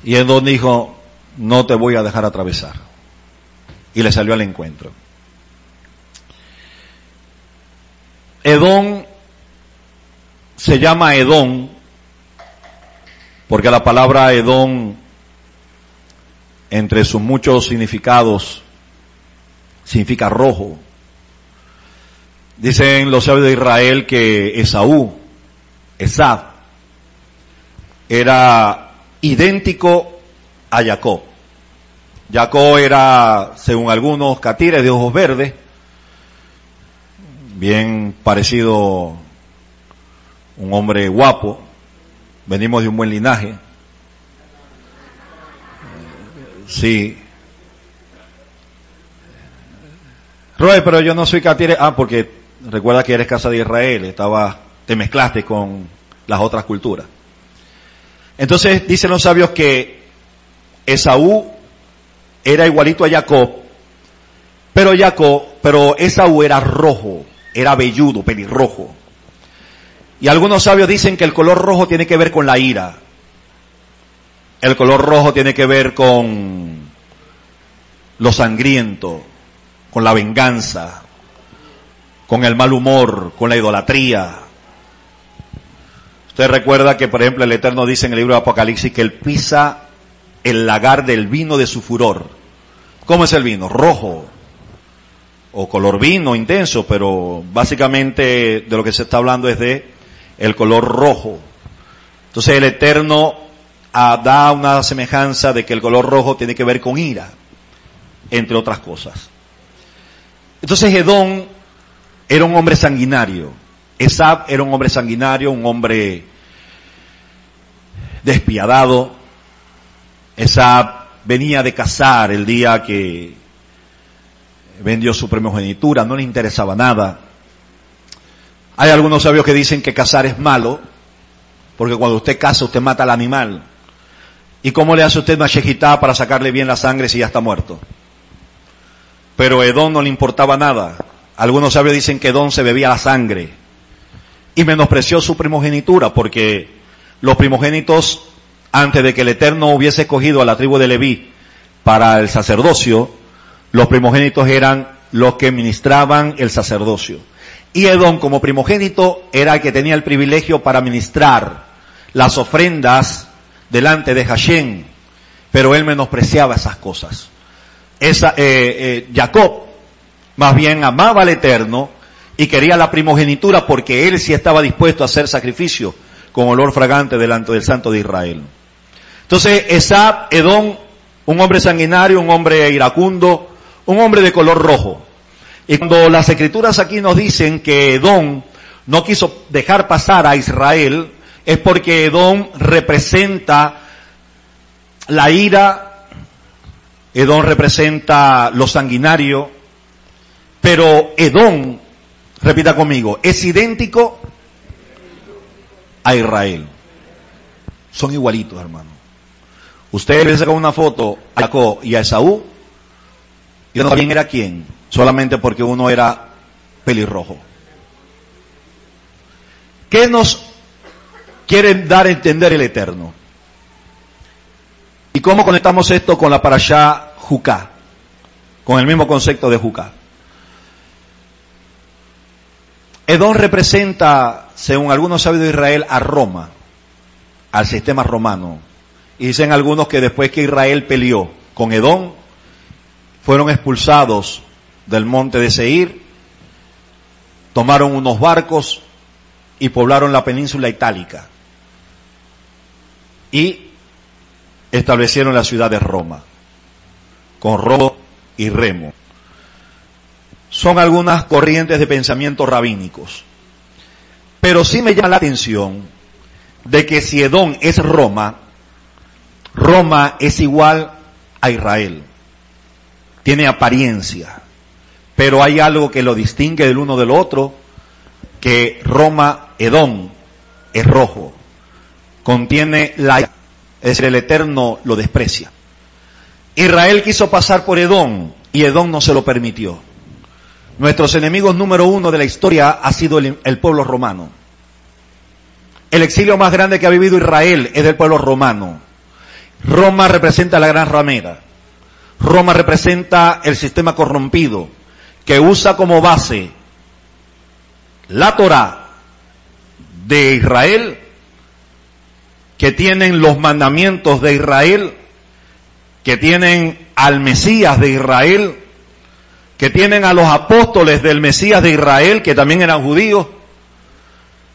Speaker 1: Y Edom dijo, no te voy a dejar atravesar. Y le salió al encuentro. Edom se llama Edom porque la palabra Edom, entre sus muchos significados, significa rojo, Dicen los sabios de Israel que Esaú, Esab, era idéntico a Jacob. Jacob era, según algunos, catires de ojos verdes, bien parecido, un hombre guapo, venimos de un buen linaje. Sí. Roy, pero yo no soy catire, ah, porque recuerda que eres casa de Israel, estaba, te mezclaste con las otras culturas. Entonces dicen los sabios que Esaú era igualito a Jacob, pero Jacob, pero Esaú era rojo, era velludo, pelirrojo. Y algunos sabios dicen que el color rojo tiene que ver con la ira. El color rojo tiene que ver con lo sangriento, con la venganza, con el mal humor, con la idolatría. Usted recuerda que, por ejemplo, el Eterno dice en el libro de Apocalipsis que él pisa el lagar del vino de su furor. ¿Cómo es el vino? Rojo o color vino intenso, pero básicamente de lo que se está hablando es de el color rojo. Entonces el Eterno ah, da una semejanza de que el color rojo tiene que ver con ira, entre otras cosas. Entonces Edom era un hombre sanguinario. Esab era un hombre sanguinario, un hombre despiadado. Esab venía de cazar el día que vendió su primogenitura, no le interesaba nada. Hay algunos sabios que dicen que cazar es malo, porque cuando usted caza usted mata al animal. ¿Y cómo le hace usted una shejitá para sacarle bien la sangre si ya está muerto? Pero Edom no le importaba nada. Algunos sabios dicen que Don se bebía la sangre y menospreció su primogenitura porque los primogénitos, antes de que el Eterno hubiese escogido a la tribu de Leví para el sacerdocio, los primogénitos eran los que ministraban el sacerdocio. Y Edom como primogénito era el que tenía el privilegio para ministrar las ofrendas delante de Hashem, pero él menospreciaba esas cosas. Esa, eh, eh, Jacob más bien amaba al Eterno y quería la primogenitura porque él sí estaba dispuesto a hacer sacrificio con olor fragante delante del Santo de Israel. Entonces, Esab, Edom, un hombre sanguinario, un hombre iracundo, un hombre de color rojo. Y cuando las escrituras aquí nos dicen que Edom no quiso dejar pasar a Israel, es porque Edom representa la ira, Edom representa lo sanguinario, pero Edom, repita conmigo, es idéntico a Israel. Son igualitos, hermano. Usted le saca una foto a Jacob y a Esaú, y no sabían era quién, solamente porque uno era pelirrojo. ¿Qué nos quiere dar a entender el Eterno? ¿Y cómo conectamos esto con la parashá Juká? Con el mismo concepto de Juká. Edom representa, según algunos sabios de Israel, a Roma, al sistema romano. Y dicen algunos que después que Israel peleó con Edom, fueron expulsados del monte de Seir, tomaron unos barcos y poblaron la península itálica. Y establecieron la ciudad de Roma, con robo y remo. Son algunas corrientes de pensamientos rabínicos. Pero sí me llama la atención de que si Edom es Roma, Roma es igual a Israel tiene apariencia, pero hay algo que lo distingue del uno del otro, que Roma, Edom, es rojo, contiene la, es decir, el Eterno lo desprecia. Israel quiso pasar por Edom y Edom no se lo permitió. Nuestros enemigos número uno de la historia ha sido el, pueblo romano. El exilio más grande que ha vivido Israel es del pueblo romano. Roma representa la gran ramera. Roma representa el sistema corrompido que usa como base la Torah de Israel, que tienen los mandamientos de Israel, que tienen al Mesías de Israel, que tienen a los apóstoles del Mesías de Israel, que también eran judíos,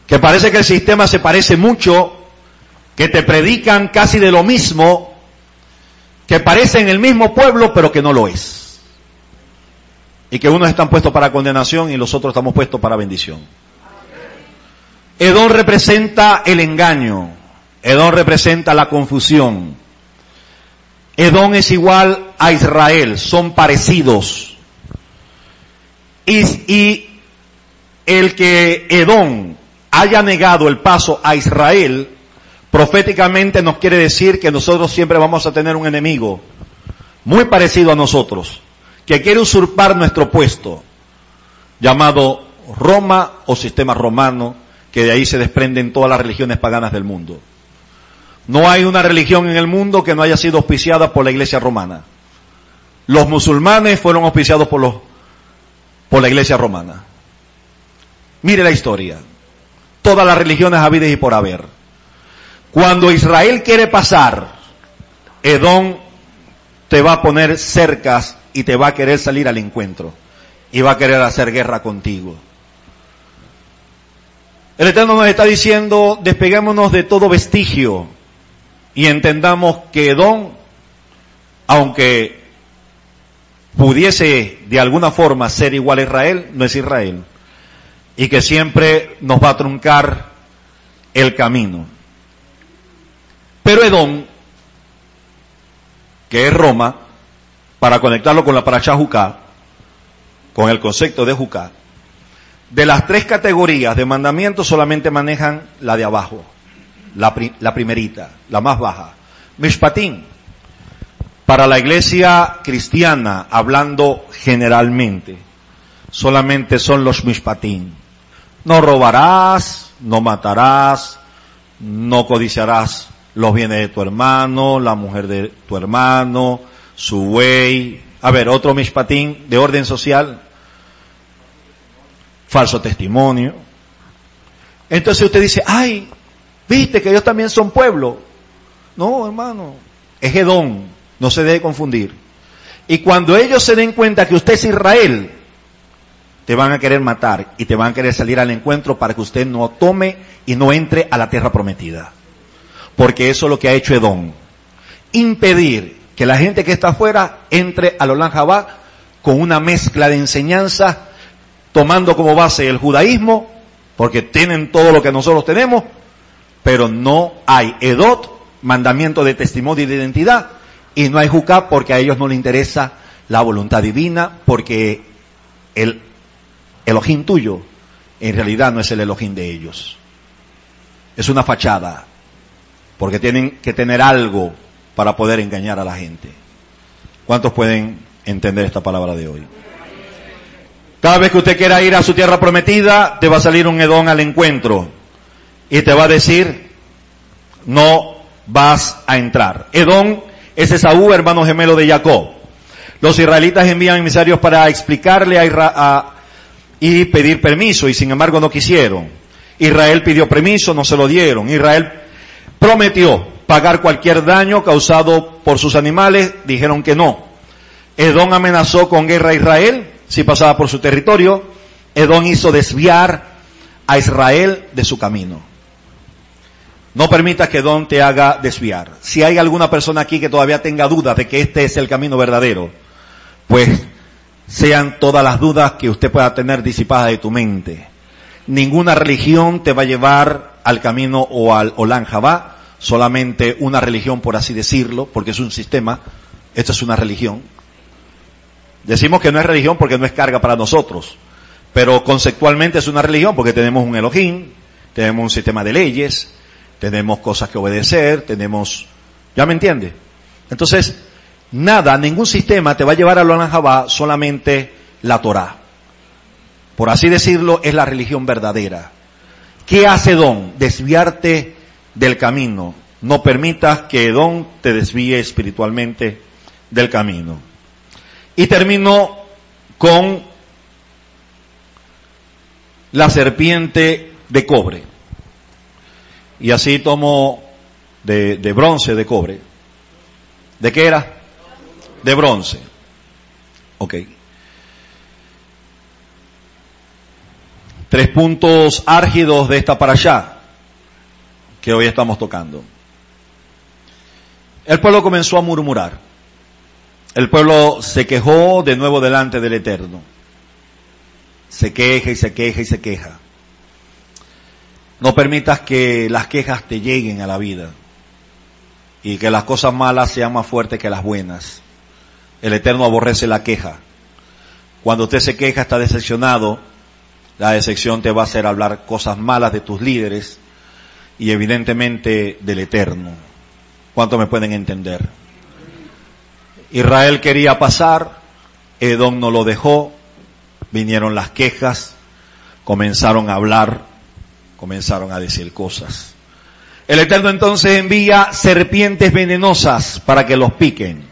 Speaker 1: que parece que el sistema se parece mucho, que te predican casi de lo mismo, que parecen el mismo pueblo, pero que no lo es. Y que unos están puestos para condenación y los otros estamos puestos para bendición. Edom representa el engaño. Edom representa la confusión. Edom es igual a Israel, son parecidos. Y, el que Edom haya negado el paso a Israel Proféticamente nos quiere decir que nosotros siempre vamos a tener un enemigo muy parecido a nosotros, que quiere usurpar nuestro puesto, llamado Roma o sistema romano, que de ahí se desprenden todas las religiones paganas del mundo. No hay una religión en el mundo que no haya sido auspiciada por la iglesia romana. Los musulmanes fueron auspiciados por los, por la iglesia romana. Mire la historia. Todas las religiones habidas y por haber. Cuando Israel quiere pasar, Edom te va a poner cercas y te va a querer salir al encuentro y va a querer hacer guerra contigo. El Eterno nos está diciendo, despeguémonos de todo vestigio y entendamos que Edom, aunque pudiese de alguna forma ser igual a Israel, no es Israel. Y que siempre nos va a truncar el camino. Pero Edom, que es Roma, para conectarlo con la paracha Jucá, con el concepto de Jucá, de las tres categorías de mandamientos solamente manejan la de abajo, la, la primerita, la más baja. Mishpatim, para la iglesia cristiana, hablando generalmente, solamente son los mishpatim. No robarás, no matarás, no codiciarás los bienes de tu hermano, la mujer de tu hermano, su buey. A ver, otro mishpatín de orden social. falso testimonio. Entonces usted dice, ay, viste que ellos también son pueblo. No, hermano, es no se debe confundir. Y cuando ellos se den cuenta que usted es Israel, te van a querer matar y te van a querer salir al encuentro para que usted no tome y no entre a la tierra prometida. Porque eso es lo que ha hecho Edom. Impedir que la gente que está afuera entre a Olán Jabá con una mezcla de enseñanza, tomando como base el judaísmo, porque tienen todo lo que nosotros tenemos, pero no hay Edot, mandamiento de testimonio y de identidad, y no hay Jucá porque a ellos no les interesa la voluntad divina, porque el Elohim tuyo en realidad no es el Elohim de ellos. Es una fachada, porque tienen que tener algo para poder engañar a la gente. ¿Cuántos pueden entender esta palabra de hoy? Cada vez que usted quiera ir a su tierra prometida, te va a salir un Edón al encuentro y te va a decir, no vas a entrar. Edón es Esaú, hermano gemelo de Jacob. Los israelitas envían emisarios para explicarle a, a, y pedir permiso y sin embargo no quisieron. Israel pidió permiso, no se lo dieron. Israel prometió pagar cualquier daño causado por sus animales, dijeron que no. Edom amenazó con guerra a Israel si pasaba por su territorio. Edom hizo desviar a Israel de su camino. No permita que Edom te haga desviar. Si hay alguna persona aquí que todavía tenga dudas de que este es el camino verdadero, pues sean todas las dudas que usted pueda tener disipadas de tu mente. Ninguna religión te va a llevar al camino o al Olan Jabá, solamente una religión por así decirlo, porque es un sistema, esto es una religión. Decimos que no es religión porque no es carga para nosotros, pero conceptualmente es una religión porque tenemos un Elohim, tenemos un sistema de leyes, tenemos cosas que obedecer, tenemos, ¿ya me entiende? Entonces, nada, ningún sistema te va a llevar a lo Jabá solamente la Torah. Por así decirlo, es la religión verdadera. ¿Qué hace Don? Desviarte del camino. No permitas que Don te desvíe espiritualmente del camino. Y termino con la serpiente de cobre. Y así tomo de, de bronce, de cobre. ¿De qué era? de bronce. Ok. Tres puntos árgidos de esta para allá que hoy estamos tocando. El pueblo comenzó a murmurar. El pueblo se quejó de nuevo delante del Eterno. Se queja y se queja y se queja. No permitas que las quejas te lleguen a la vida y que las cosas malas sean más fuertes que las buenas. El Eterno aborrece la queja. Cuando usted se queja, está decepcionado, la decepción te va a hacer hablar cosas malas de tus líderes y evidentemente del Eterno. ¿Cuánto me pueden entender? Israel quería pasar, Edom no lo dejó, vinieron las quejas, comenzaron a hablar, comenzaron a decir cosas. El Eterno entonces envía serpientes venenosas para que los piquen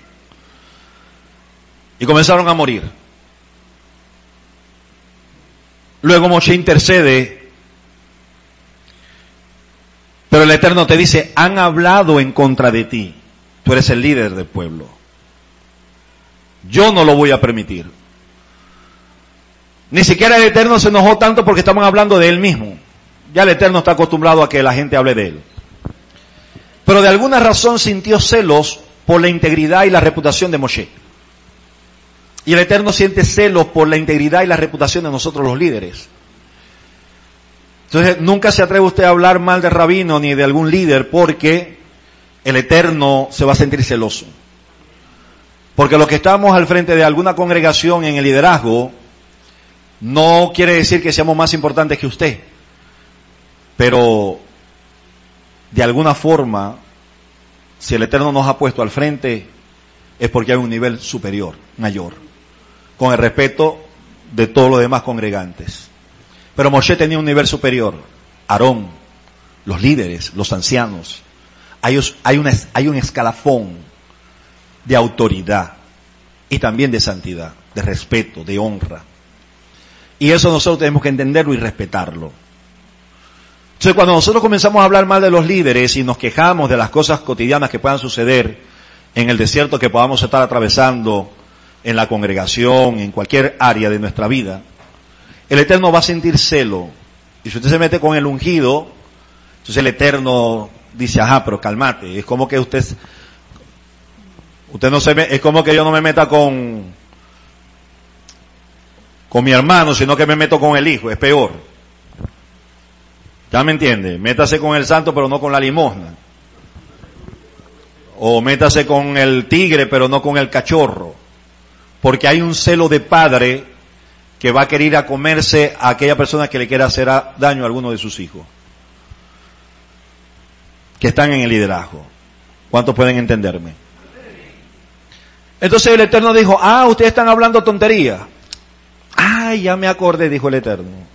Speaker 1: y comenzaron a morir. Luego Moshe intercede, pero el Eterno te dice, han hablado en contra de ti, tú eres el líder del pueblo. Yo no lo voy a permitir. Ni siquiera el Eterno se enojó tanto porque estamos hablando de Él mismo. Ya el Eterno está acostumbrado a que la gente hable de Él. Pero de alguna razón sintió celos por la integridad y la reputación de Moshe. Y el Eterno siente celos por la integridad y la reputación de nosotros los líderes. Entonces, nunca se atreve usted a hablar mal de rabino ni de algún líder porque el Eterno se va a sentir celoso. Porque los que estamos al frente de alguna congregación en el liderazgo, no quiere decir que seamos más importantes que usted. Pero, de alguna forma, si el Eterno nos ha puesto al frente, es porque hay un nivel superior, mayor con el respeto de todos los demás congregantes. Pero Moshe tenía un nivel superior. Aarón, los líderes, los ancianos. Hay, hay, hay un escalafón de autoridad y también de santidad, de respeto, de honra. Y eso nosotros tenemos que entenderlo y respetarlo. Entonces cuando nosotros comenzamos a hablar mal de los líderes y nos quejamos de las cosas cotidianas que puedan suceder en el desierto que podamos estar atravesando en la congregación, en cualquier área de nuestra vida, el Eterno va a sentir celo. Y si usted se mete con el ungido, entonces el Eterno dice, ajá, pero calmate. Es como que usted, usted no se es como que yo no me meta con, con mi hermano, sino que me meto con el hijo, es peor. ¿Ya me entiende? Métase con el santo, pero no con la limosna. O métase con el tigre, pero no con el cachorro. Porque hay un celo de padre que va a querer a comerse a aquella persona que le quiera hacer daño a alguno de sus hijos. Que están en el liderazgo. ¿Cuántos pueden entenderme? Entonces el Eterno dijo, ah, ustedes están hablando tontería. Ay, ya me acordé, dijo el Eterno.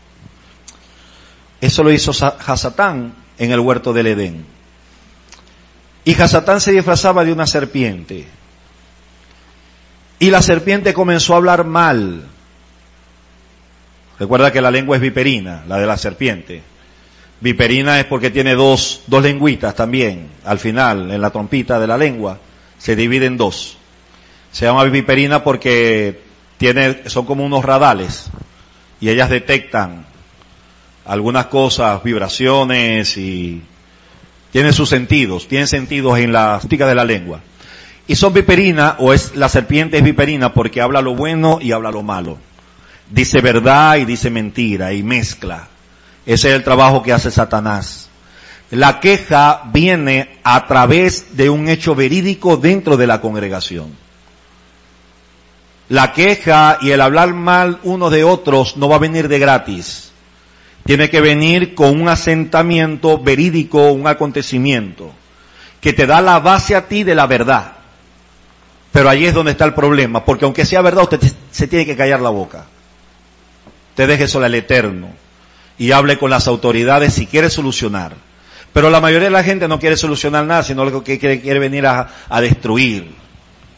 Speaker 1: Eso lo hizo Hasatán en el huerto del Edén. Y Hasatán se disfrazaba de una serpiente. Y la serpiente comenzó a hablar mal Recuerda que la lengua es viperina, la de la serpiente. Viperina es porque tiene dos, dos lengüitas también, al final, en la trompita de la lengua, se divide en dos. Se llama viperina porque tiene, son como unos radales, y ellas detectan algunas cosas, vibraciones y tienen sus sentidos, tienen sentidos en la estica de la lengua. Y son viperina, o es, la serpiente es viperina porque habla lo bueno y habla lo malo dice verdad y dice mentira y mezcla. Ese es el trabajo que hace Satanás. La queja viene a través de un hecho verídico dentro de la congregación. La queja y el hablar mal unos de otros no va a venir de gratis. Tiene que venir con un asentamiento verídico, un acontecimiento, que te da la base a ti de la verdad. Pero ahí es donde está el problema, porque aunque sea verdad, usted se tiene que callar la boca te deje solo al Eterno y hable con las autoridades si quiere solucionar. Pero la mayoría de la gente no quiere solucionar nada, sino lo que quiere, quiere venir a, destruir.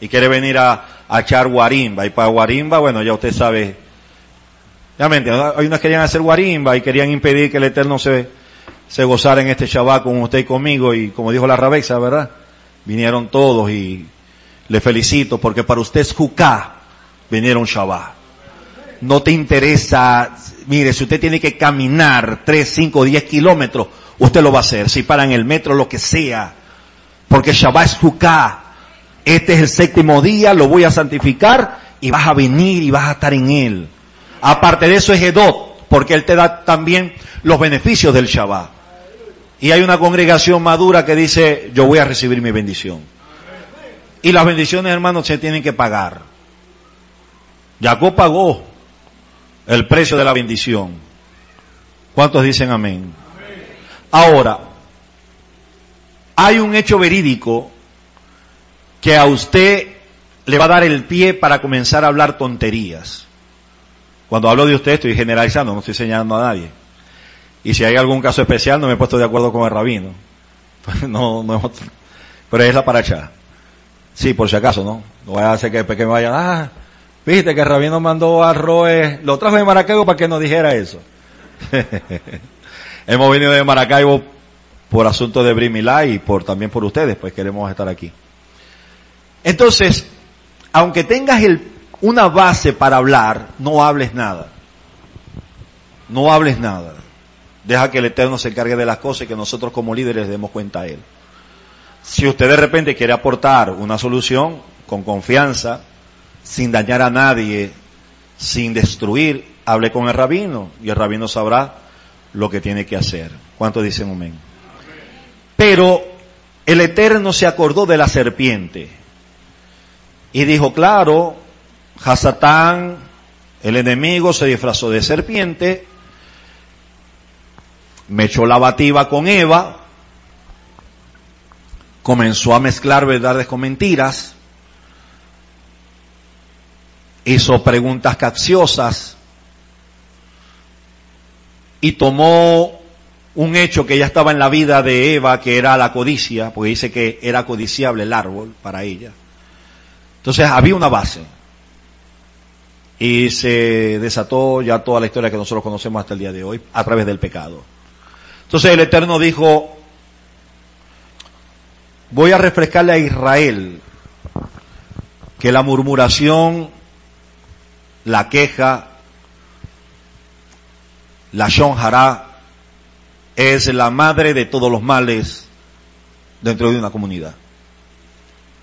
Speaker 1: Y quiere venir a, echar guarimba. Y para guarimba, bueno, ya usted sabe. Ya Hay unas querían hacer guarimba y querían impedir que el Eterno se, se gozara en este Shabbat con usted y conmigo. Y como dijo la Rabexa, ¿verdad? Vinieron todos y le felicito porque para usted es Juká vinieron Shabbat no te interesa, mire, si usted tiene que caminar 3, 5, 10 kilómetros, usted lo va a hacer. Si para en el metro, lo que sea. Porque Shabbat es Juká. Este es el séptimo día, lo voy a santificar y vas a venir y vas a estar en él. Aparte de eso es Edot, porque él te da también los beneficios del Shabbat. Y hay una congregación madura que dice, yo voy a recibir mi bendición. Y las bendiciones, hermanos, se tienen que pagar. Jacob pagó el precio de la bendición. ¿Cuántos dicen amén? Ahora, hay un hecho verídico que a usted le va a dar el pie para comenzar a hablar tonterías. Cuando hablo de usted estoy generalizando, no estoy señalando a nadie. Y si hay algún caso especial no me he puesto de acuerdo con el rabino. no, no, pero es la paracha. Sí, por si acaso, ¿no? No voy a hacer que, me vayan, ah, Viste que el rabino mandó a Roe, lo trajo de Maracaibo para que nos dijera eso. Hemos venido de Maracaibo por asunto de Brimilá y por, también por ustedes, pues queremos estar aquí. Entonces, aunque tengas el, una base para hablar, no hables nada. No hables nada. Deja que el Eterno se encargue de las cosas y que nosotros como líderes demos cuenta a Él. Si usted de repente quiere aportar una solución, con confianza, sin dañar a nadie, sin destruir, hable con el rabino y el rabino sabrá lo que tiene que hacer. ¿Cuántos dicen amén? Pero el Eterno se acordó de la serpiente y dijo, claro, Hasatán, el enemigo, se disfrazó de serpiente, me echó la bativa con Eva, comenzó a mezclar verdades con mentiras, hizo preguntas capciosas y tomó un hecho que ya estaba en la vida de Eva, que era la codicia, porque dice que era codiciable el árbol para ella. Entonces había una base. Y se desató ya toda la historia que nosotros conocemos hasta el día de hoy a través del pecado. Entonces el Eterno dijo, voy a refrescarle a Israel que la murmuración, la queja, la shonjara es la madre de todos los males dentro de una comunidad.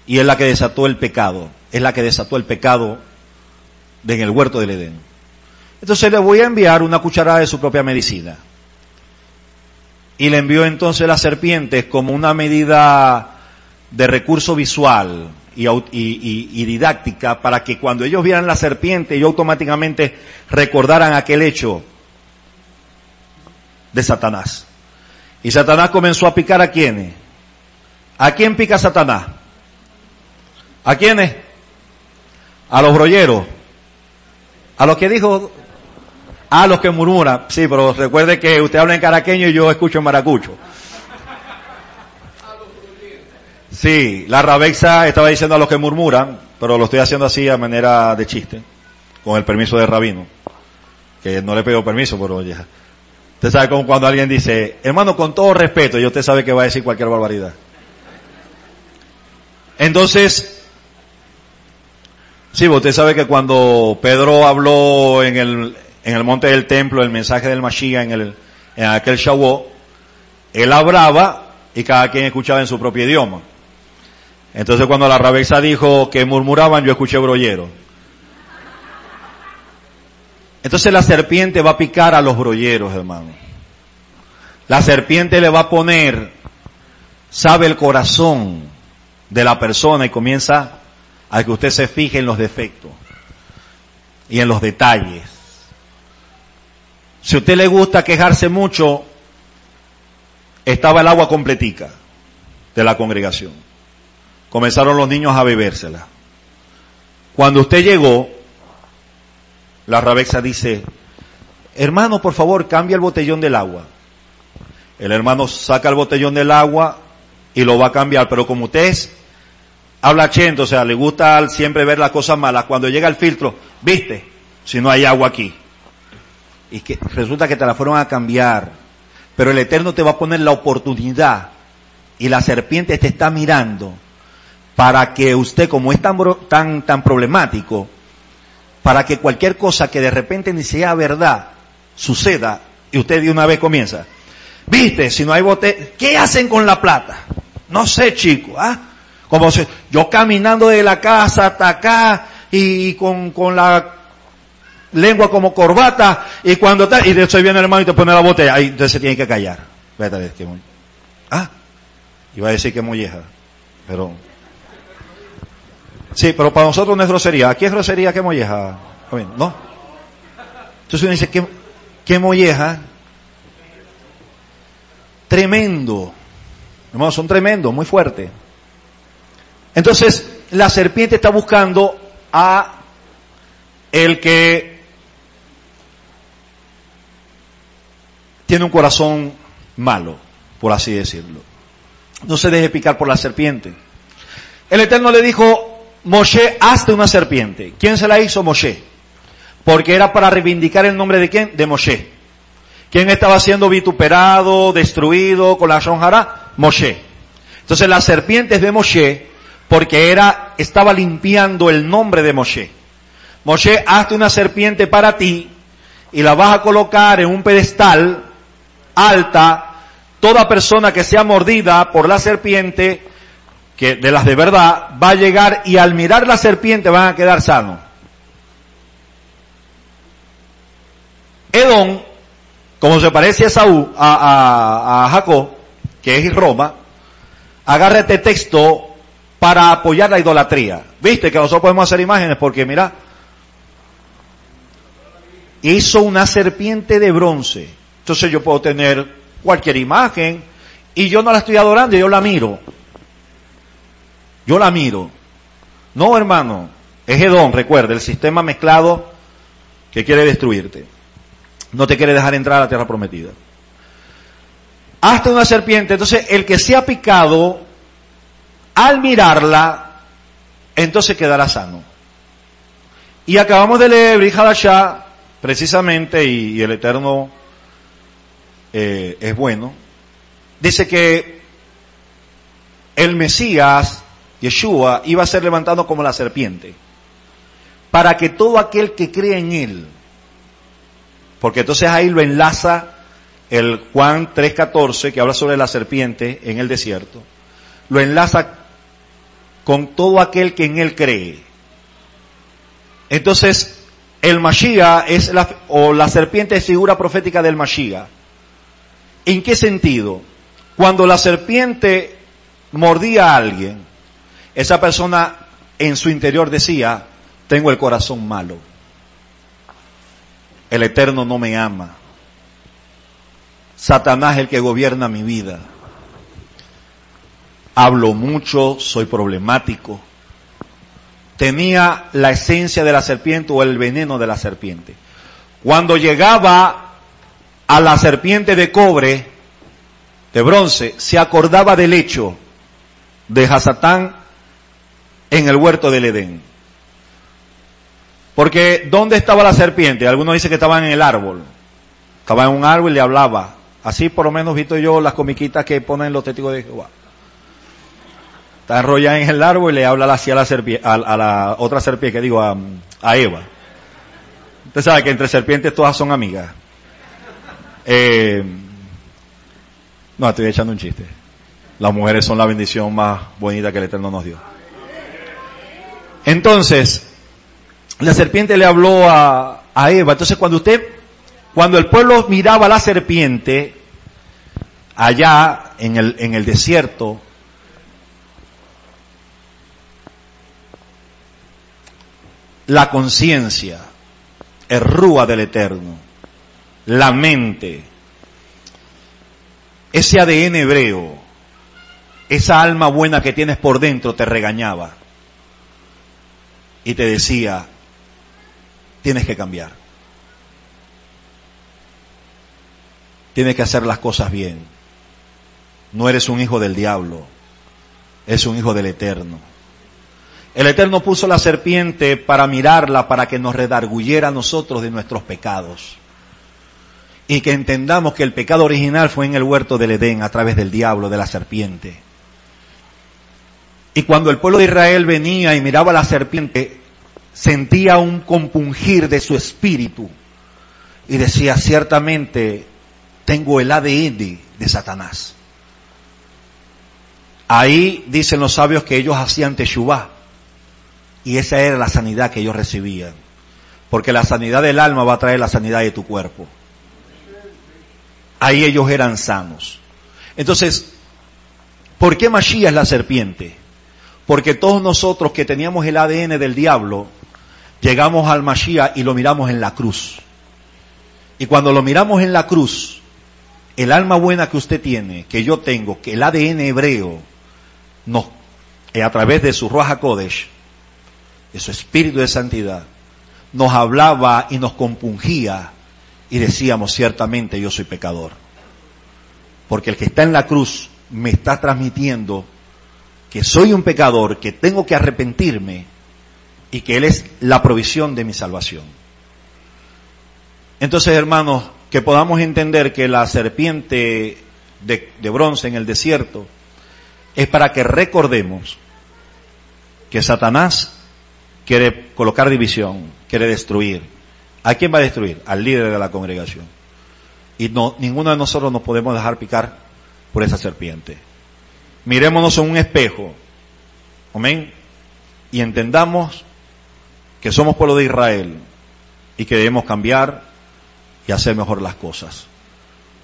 Speaker 1: Y es la que desató el pecado, es la que desató el pecado en el huerto del Edén. Entonces le voy a enviar una cucharada de su propia medicina. Y le envió entonces las serpientes como una medida de recurso visual y, y, didáctica para que cuando ellos vieran la serpiente ellos automáticamente recordaran aquel hecho de Satanás. Y Satanás comenzó a picar a quiénes. ¿A quién pica Satanás? ¿A quiénes? A los brolleros. A los que dijo, a los que murmuran. Sí, pero recuerde que usted habla en caraqueño y yo escucho en maracucho. Sí, la rabexa estaba diciendo a los que murmuran, pero lo estoy haciendo así a manera de chiste, con el permiso de rabino, que no le pido permiso, pero ya. Usted sabe como cuando alguien dice, hermano, con todo respeto, y usted sabe que va a decir cualquier barbaridad. Entonces, Sí, usted sabe que cuando Pedro habló en el, en el monte del templo el mensaje del Mashiach en, el, aquel Shavuot, él hablaba y cada quien escuchaba en su propio idioma. Entonces cuando la rabeza dijo que murmuraban, yo escuché brollero. Entonces la serpiente va a picar a los brolleros, hermano. La serpiente le va a poner, sabe el corazón de la persona y comienza a que usted se fije en los defectos y en los detalles. Si a usted le gusta quejarse mucho, estaba el agua completica de la congregación. Comenzaron los niños a bebérsela. Cuando usted llegó, la rabexa dice, hermano, por favor, cambia el botellón del agua. El hermano saca el botellón del agua y lo va a cambiar, pero como usted es habla chento, o sea, le gusta siempre ver las cosas malas. Cuando llega el filtro, viste, si no hay agua aquí. Y que resulta que te la fueron a cambiar. Pero el Eterno te va a poner la oportunidad y la serpiente te está mirando para que usted, como es tan, tan, tan problemático, para que cualquier cosa que de repente ni sea verdad suceda y usted de una vez comienza. Viste, si no hay bote, ¿qué hacen con la plata? No sé, chico, ¿ah? Como yo caminando de la casa hasta acá y con, con la lengua como corbata y cuando está, y de eso viene el hermano y te pone la botella, ahí entonces se tiene que callar. Vete, que muy, ah, iba a decir que molleja, pero, sí, pero para nosotros no es grosería. Aquí es grosería que molleja, ¿no? Entonces uno dice, ¿qué, qué molleja? Tremendo. Hermanos, son tremendos, muy fuertes. Entonces, la serpiente está buscando a el que tiene un corazón malo, por así decirlo. No se deje picar por la serpiente. El Eterno le dijo, Moshe, hazte una serpiente. ¿Quién se la hizo? Moshe. Porque era para reivindicar el nombre de quién? De Moshe. ¿Quién estaba siendo vituperado, destruido con la Shonjara? Moshe. Entonces las serpientes de Moshe porque era, estaba limpiando el nombre de Moshe. Moshe, hazte una serpiente para ti y la vas a colocar en un pedestal alta. Toda persona que sea mordida por la serpiente, que de las de verdad, va a llegar y al mirar la serpiente van a quedar sanos. Edom, como se parece a Saúl, a, a Jacob, que es Roma, agarra este texto para apoyar la idolatría. Viste que nosotros podemos hacer imágenes porque mira, hizo una serpiente de bronce. Entonces yo puedo tener cualquier imagen y yo no la estoy adorando, yo la miro. Yo la miro. No, hermano, es Edón, recuerda, el sistema mezclado que quiere destruirte. No te quiere dejar entrar a la tierra prometida. Hasta una serpiente, entonces el que se ha picado al mirarla, entonces quedará sano. Y acabamos de leer Brihadashah, precisamente, y, y, el Eterno eh, es bueno. Dice que el Mesías, Yeshua, iba a ser levantado como la serpiente, para que todo aquel que cree en él, porque entonces ahí lo enlaza el Juan 3.14, que habla sobre la serpiente en el desierto, lo enlaza con todo aquel que en él cree. Entonces, el Mashiach es la, o la serpiente es figura profética del Mashiach. ¿En qué sentido? Cuando la serpiente mordía a alguien, esa persona en su interior decía, tengo el corazón malo. El Eterno no me ama. Satanás es el que gobierna mi vida. Hablo mucho, soy problemático. Tenía la esencia de la serpiente o el veneno de la serpiente. Cuando llegaba a la serpiente de cobre, de bronce, se acordaba del hecho de Hasatán en el huerto del Edén. Porque ¿dónde estaba la serpiente? Algunos dicen que estaba en el árbol. Estaba en un árbol y le hablaba. Así por lo menos visto yo las comiquitas que ponen los testigos de Jehová. Está enrollada en el árbol y le habla hacia la serpiente, a, la otra serpiente, que digo, a, a Eva. Usted sabe que entre serpientes todas son amigas. Eh, no, estoy echando un chiste. Las mujeres son la bendición más bonita que el Eterno nos dio. Entonces, la serpiente le habló a, a Eva. Entonces, cuando usted, cuando el pueblo miraba a la serpiente, allá en el, en el desierto, la conciencia, el rúa del Eterno, la mente, ese ADN hebreo, esa alma buena que tienes por dentro te regañaba y te decía, tienes que cambiar. Tienes que hacer las cosas bien. No eres un hijo del diablo, es un hijo del eterno. El Eterno puso la serpiente para mirarla, para que nos redarguyera a nosotros de nuestros pecados. Y que entendamos que el pecado original fue en el huerto del Edén a través del diablo, de la serpiente. Y cuando el pueblo de Israel venía y miraba a la serpiente, sentía un compungir de su espíritu. Y decía, ciertamente tengo el ADN de Satanás. Ahí dicen los sabios que ellos hacían teshuvah y esa era la sanidad que ellos recibían. Porque la sanidad del alma va a traer la sanidad de tu cuerpo. Ahí ellos eran sanos. Entonces, ¿por qué Mashiach es la serpiente? Porque todos nosotros que teníamos el ADN del diablo, llegamos al Mashiach y lo miramos en la cruz. Y cuando lo miramos en la cruz, el alma buena que usted tiene, que yo tengo, que el ADN hebreo, eh, a través de su Roja Kodesh, de su espíritu de santidad, nos hablaba y nos compungía y decíamos ciertamente yo soy pecador. Porque el que está en la cruz me está transmitiendo que soy un pecador, que tengo que arrepentirme y que Él es la provisión de mi salvación. Entonces, hermanos, que podamos entender que la serpiente de, de bronce en el desierto es para que recordemos que Satanás quiere colocar división, quiere destruir. ¿A quién va a destruir? Al líder de la congregación. Y no, ninguno de nosotros nos podemos dejar picar por esa serpiente. Mirémonos en un espejo. Amén. Y entendamos que somos pueblo de Israel y que debemos cambiar y hacer mejor las cosas.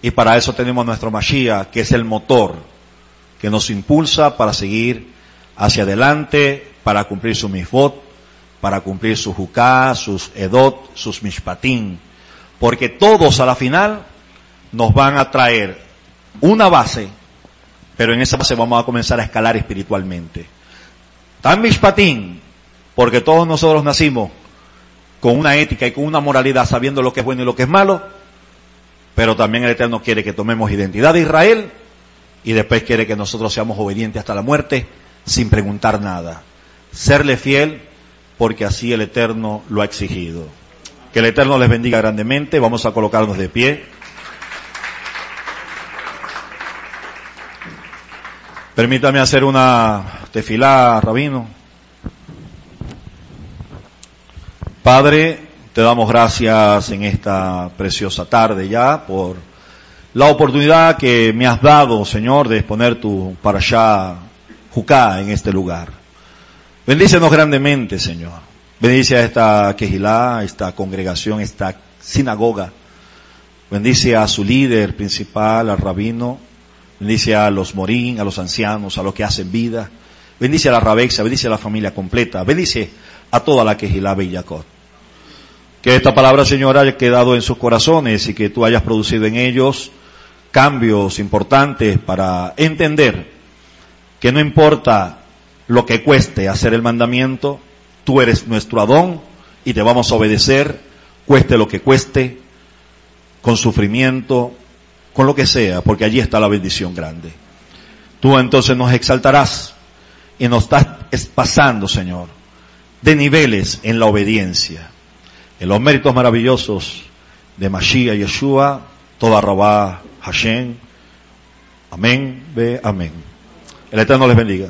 Speaker 1: Y para eso tenemos nuestro Mashiach, que es el motor que nos impulsa para seguir hacia adelante, para cumplir su misfot, para cumplir sus juká, sus edot, sus mishpatim, porque todos a la final nos van a traer una base, pero en esa base vamos a comenzar a escalar espiritualmente. Tan mishpatim, porque todos nosotros nacimos con una ética y con una moralidad sabiendo lo que es bueno y lo que es malo, pero también el Eterno quiere que tomemos identidad de Israel y después quiere que nosotros seamos obedientes hasta la muerte sin preguntar nada. Serle fiel porque así el Eterno lo ha exigido. Que el Eterno les bendiga grandemente. Vamos a colocarnos de pie. Permítame hacer una tefilá, rabino. Padre, te damos gracias en esta preciosa tarde ya por la oportunidad que me has dado, Señor, de exponer tu allá Jucá en este lugar. Bendícenos grandemente, Señor. Bendice a esta quejilá, esta congregación, esta sinagoga. Bendice a su líder principal, al rabino. Bendice a los morín, a los ancianos, a los que hacen vida. Bendice a la rabexa, bendice a la familia completa. Bendice a toda la quejilá Bellacot. Que esta palabra, Señor, haya quedado en sus corazones y que tú hayas producido en ellos cambios importantes para entender que no importa lo que cueste hacer el mandamiento, tú eres nuestro Adón y te vamos a obedecer, cueste lo que cueste, con sufrimiento, con lo que sea, porque allí está la bendición grande. Tú entonces nos exaltarás y nos estás pasando, Señor, de niveles en la obediencia, en los méritos maravillosos de Mashiach Yeshua, toda Rabá Hashem. Amén, ve, amén. El Eterno les bendiga.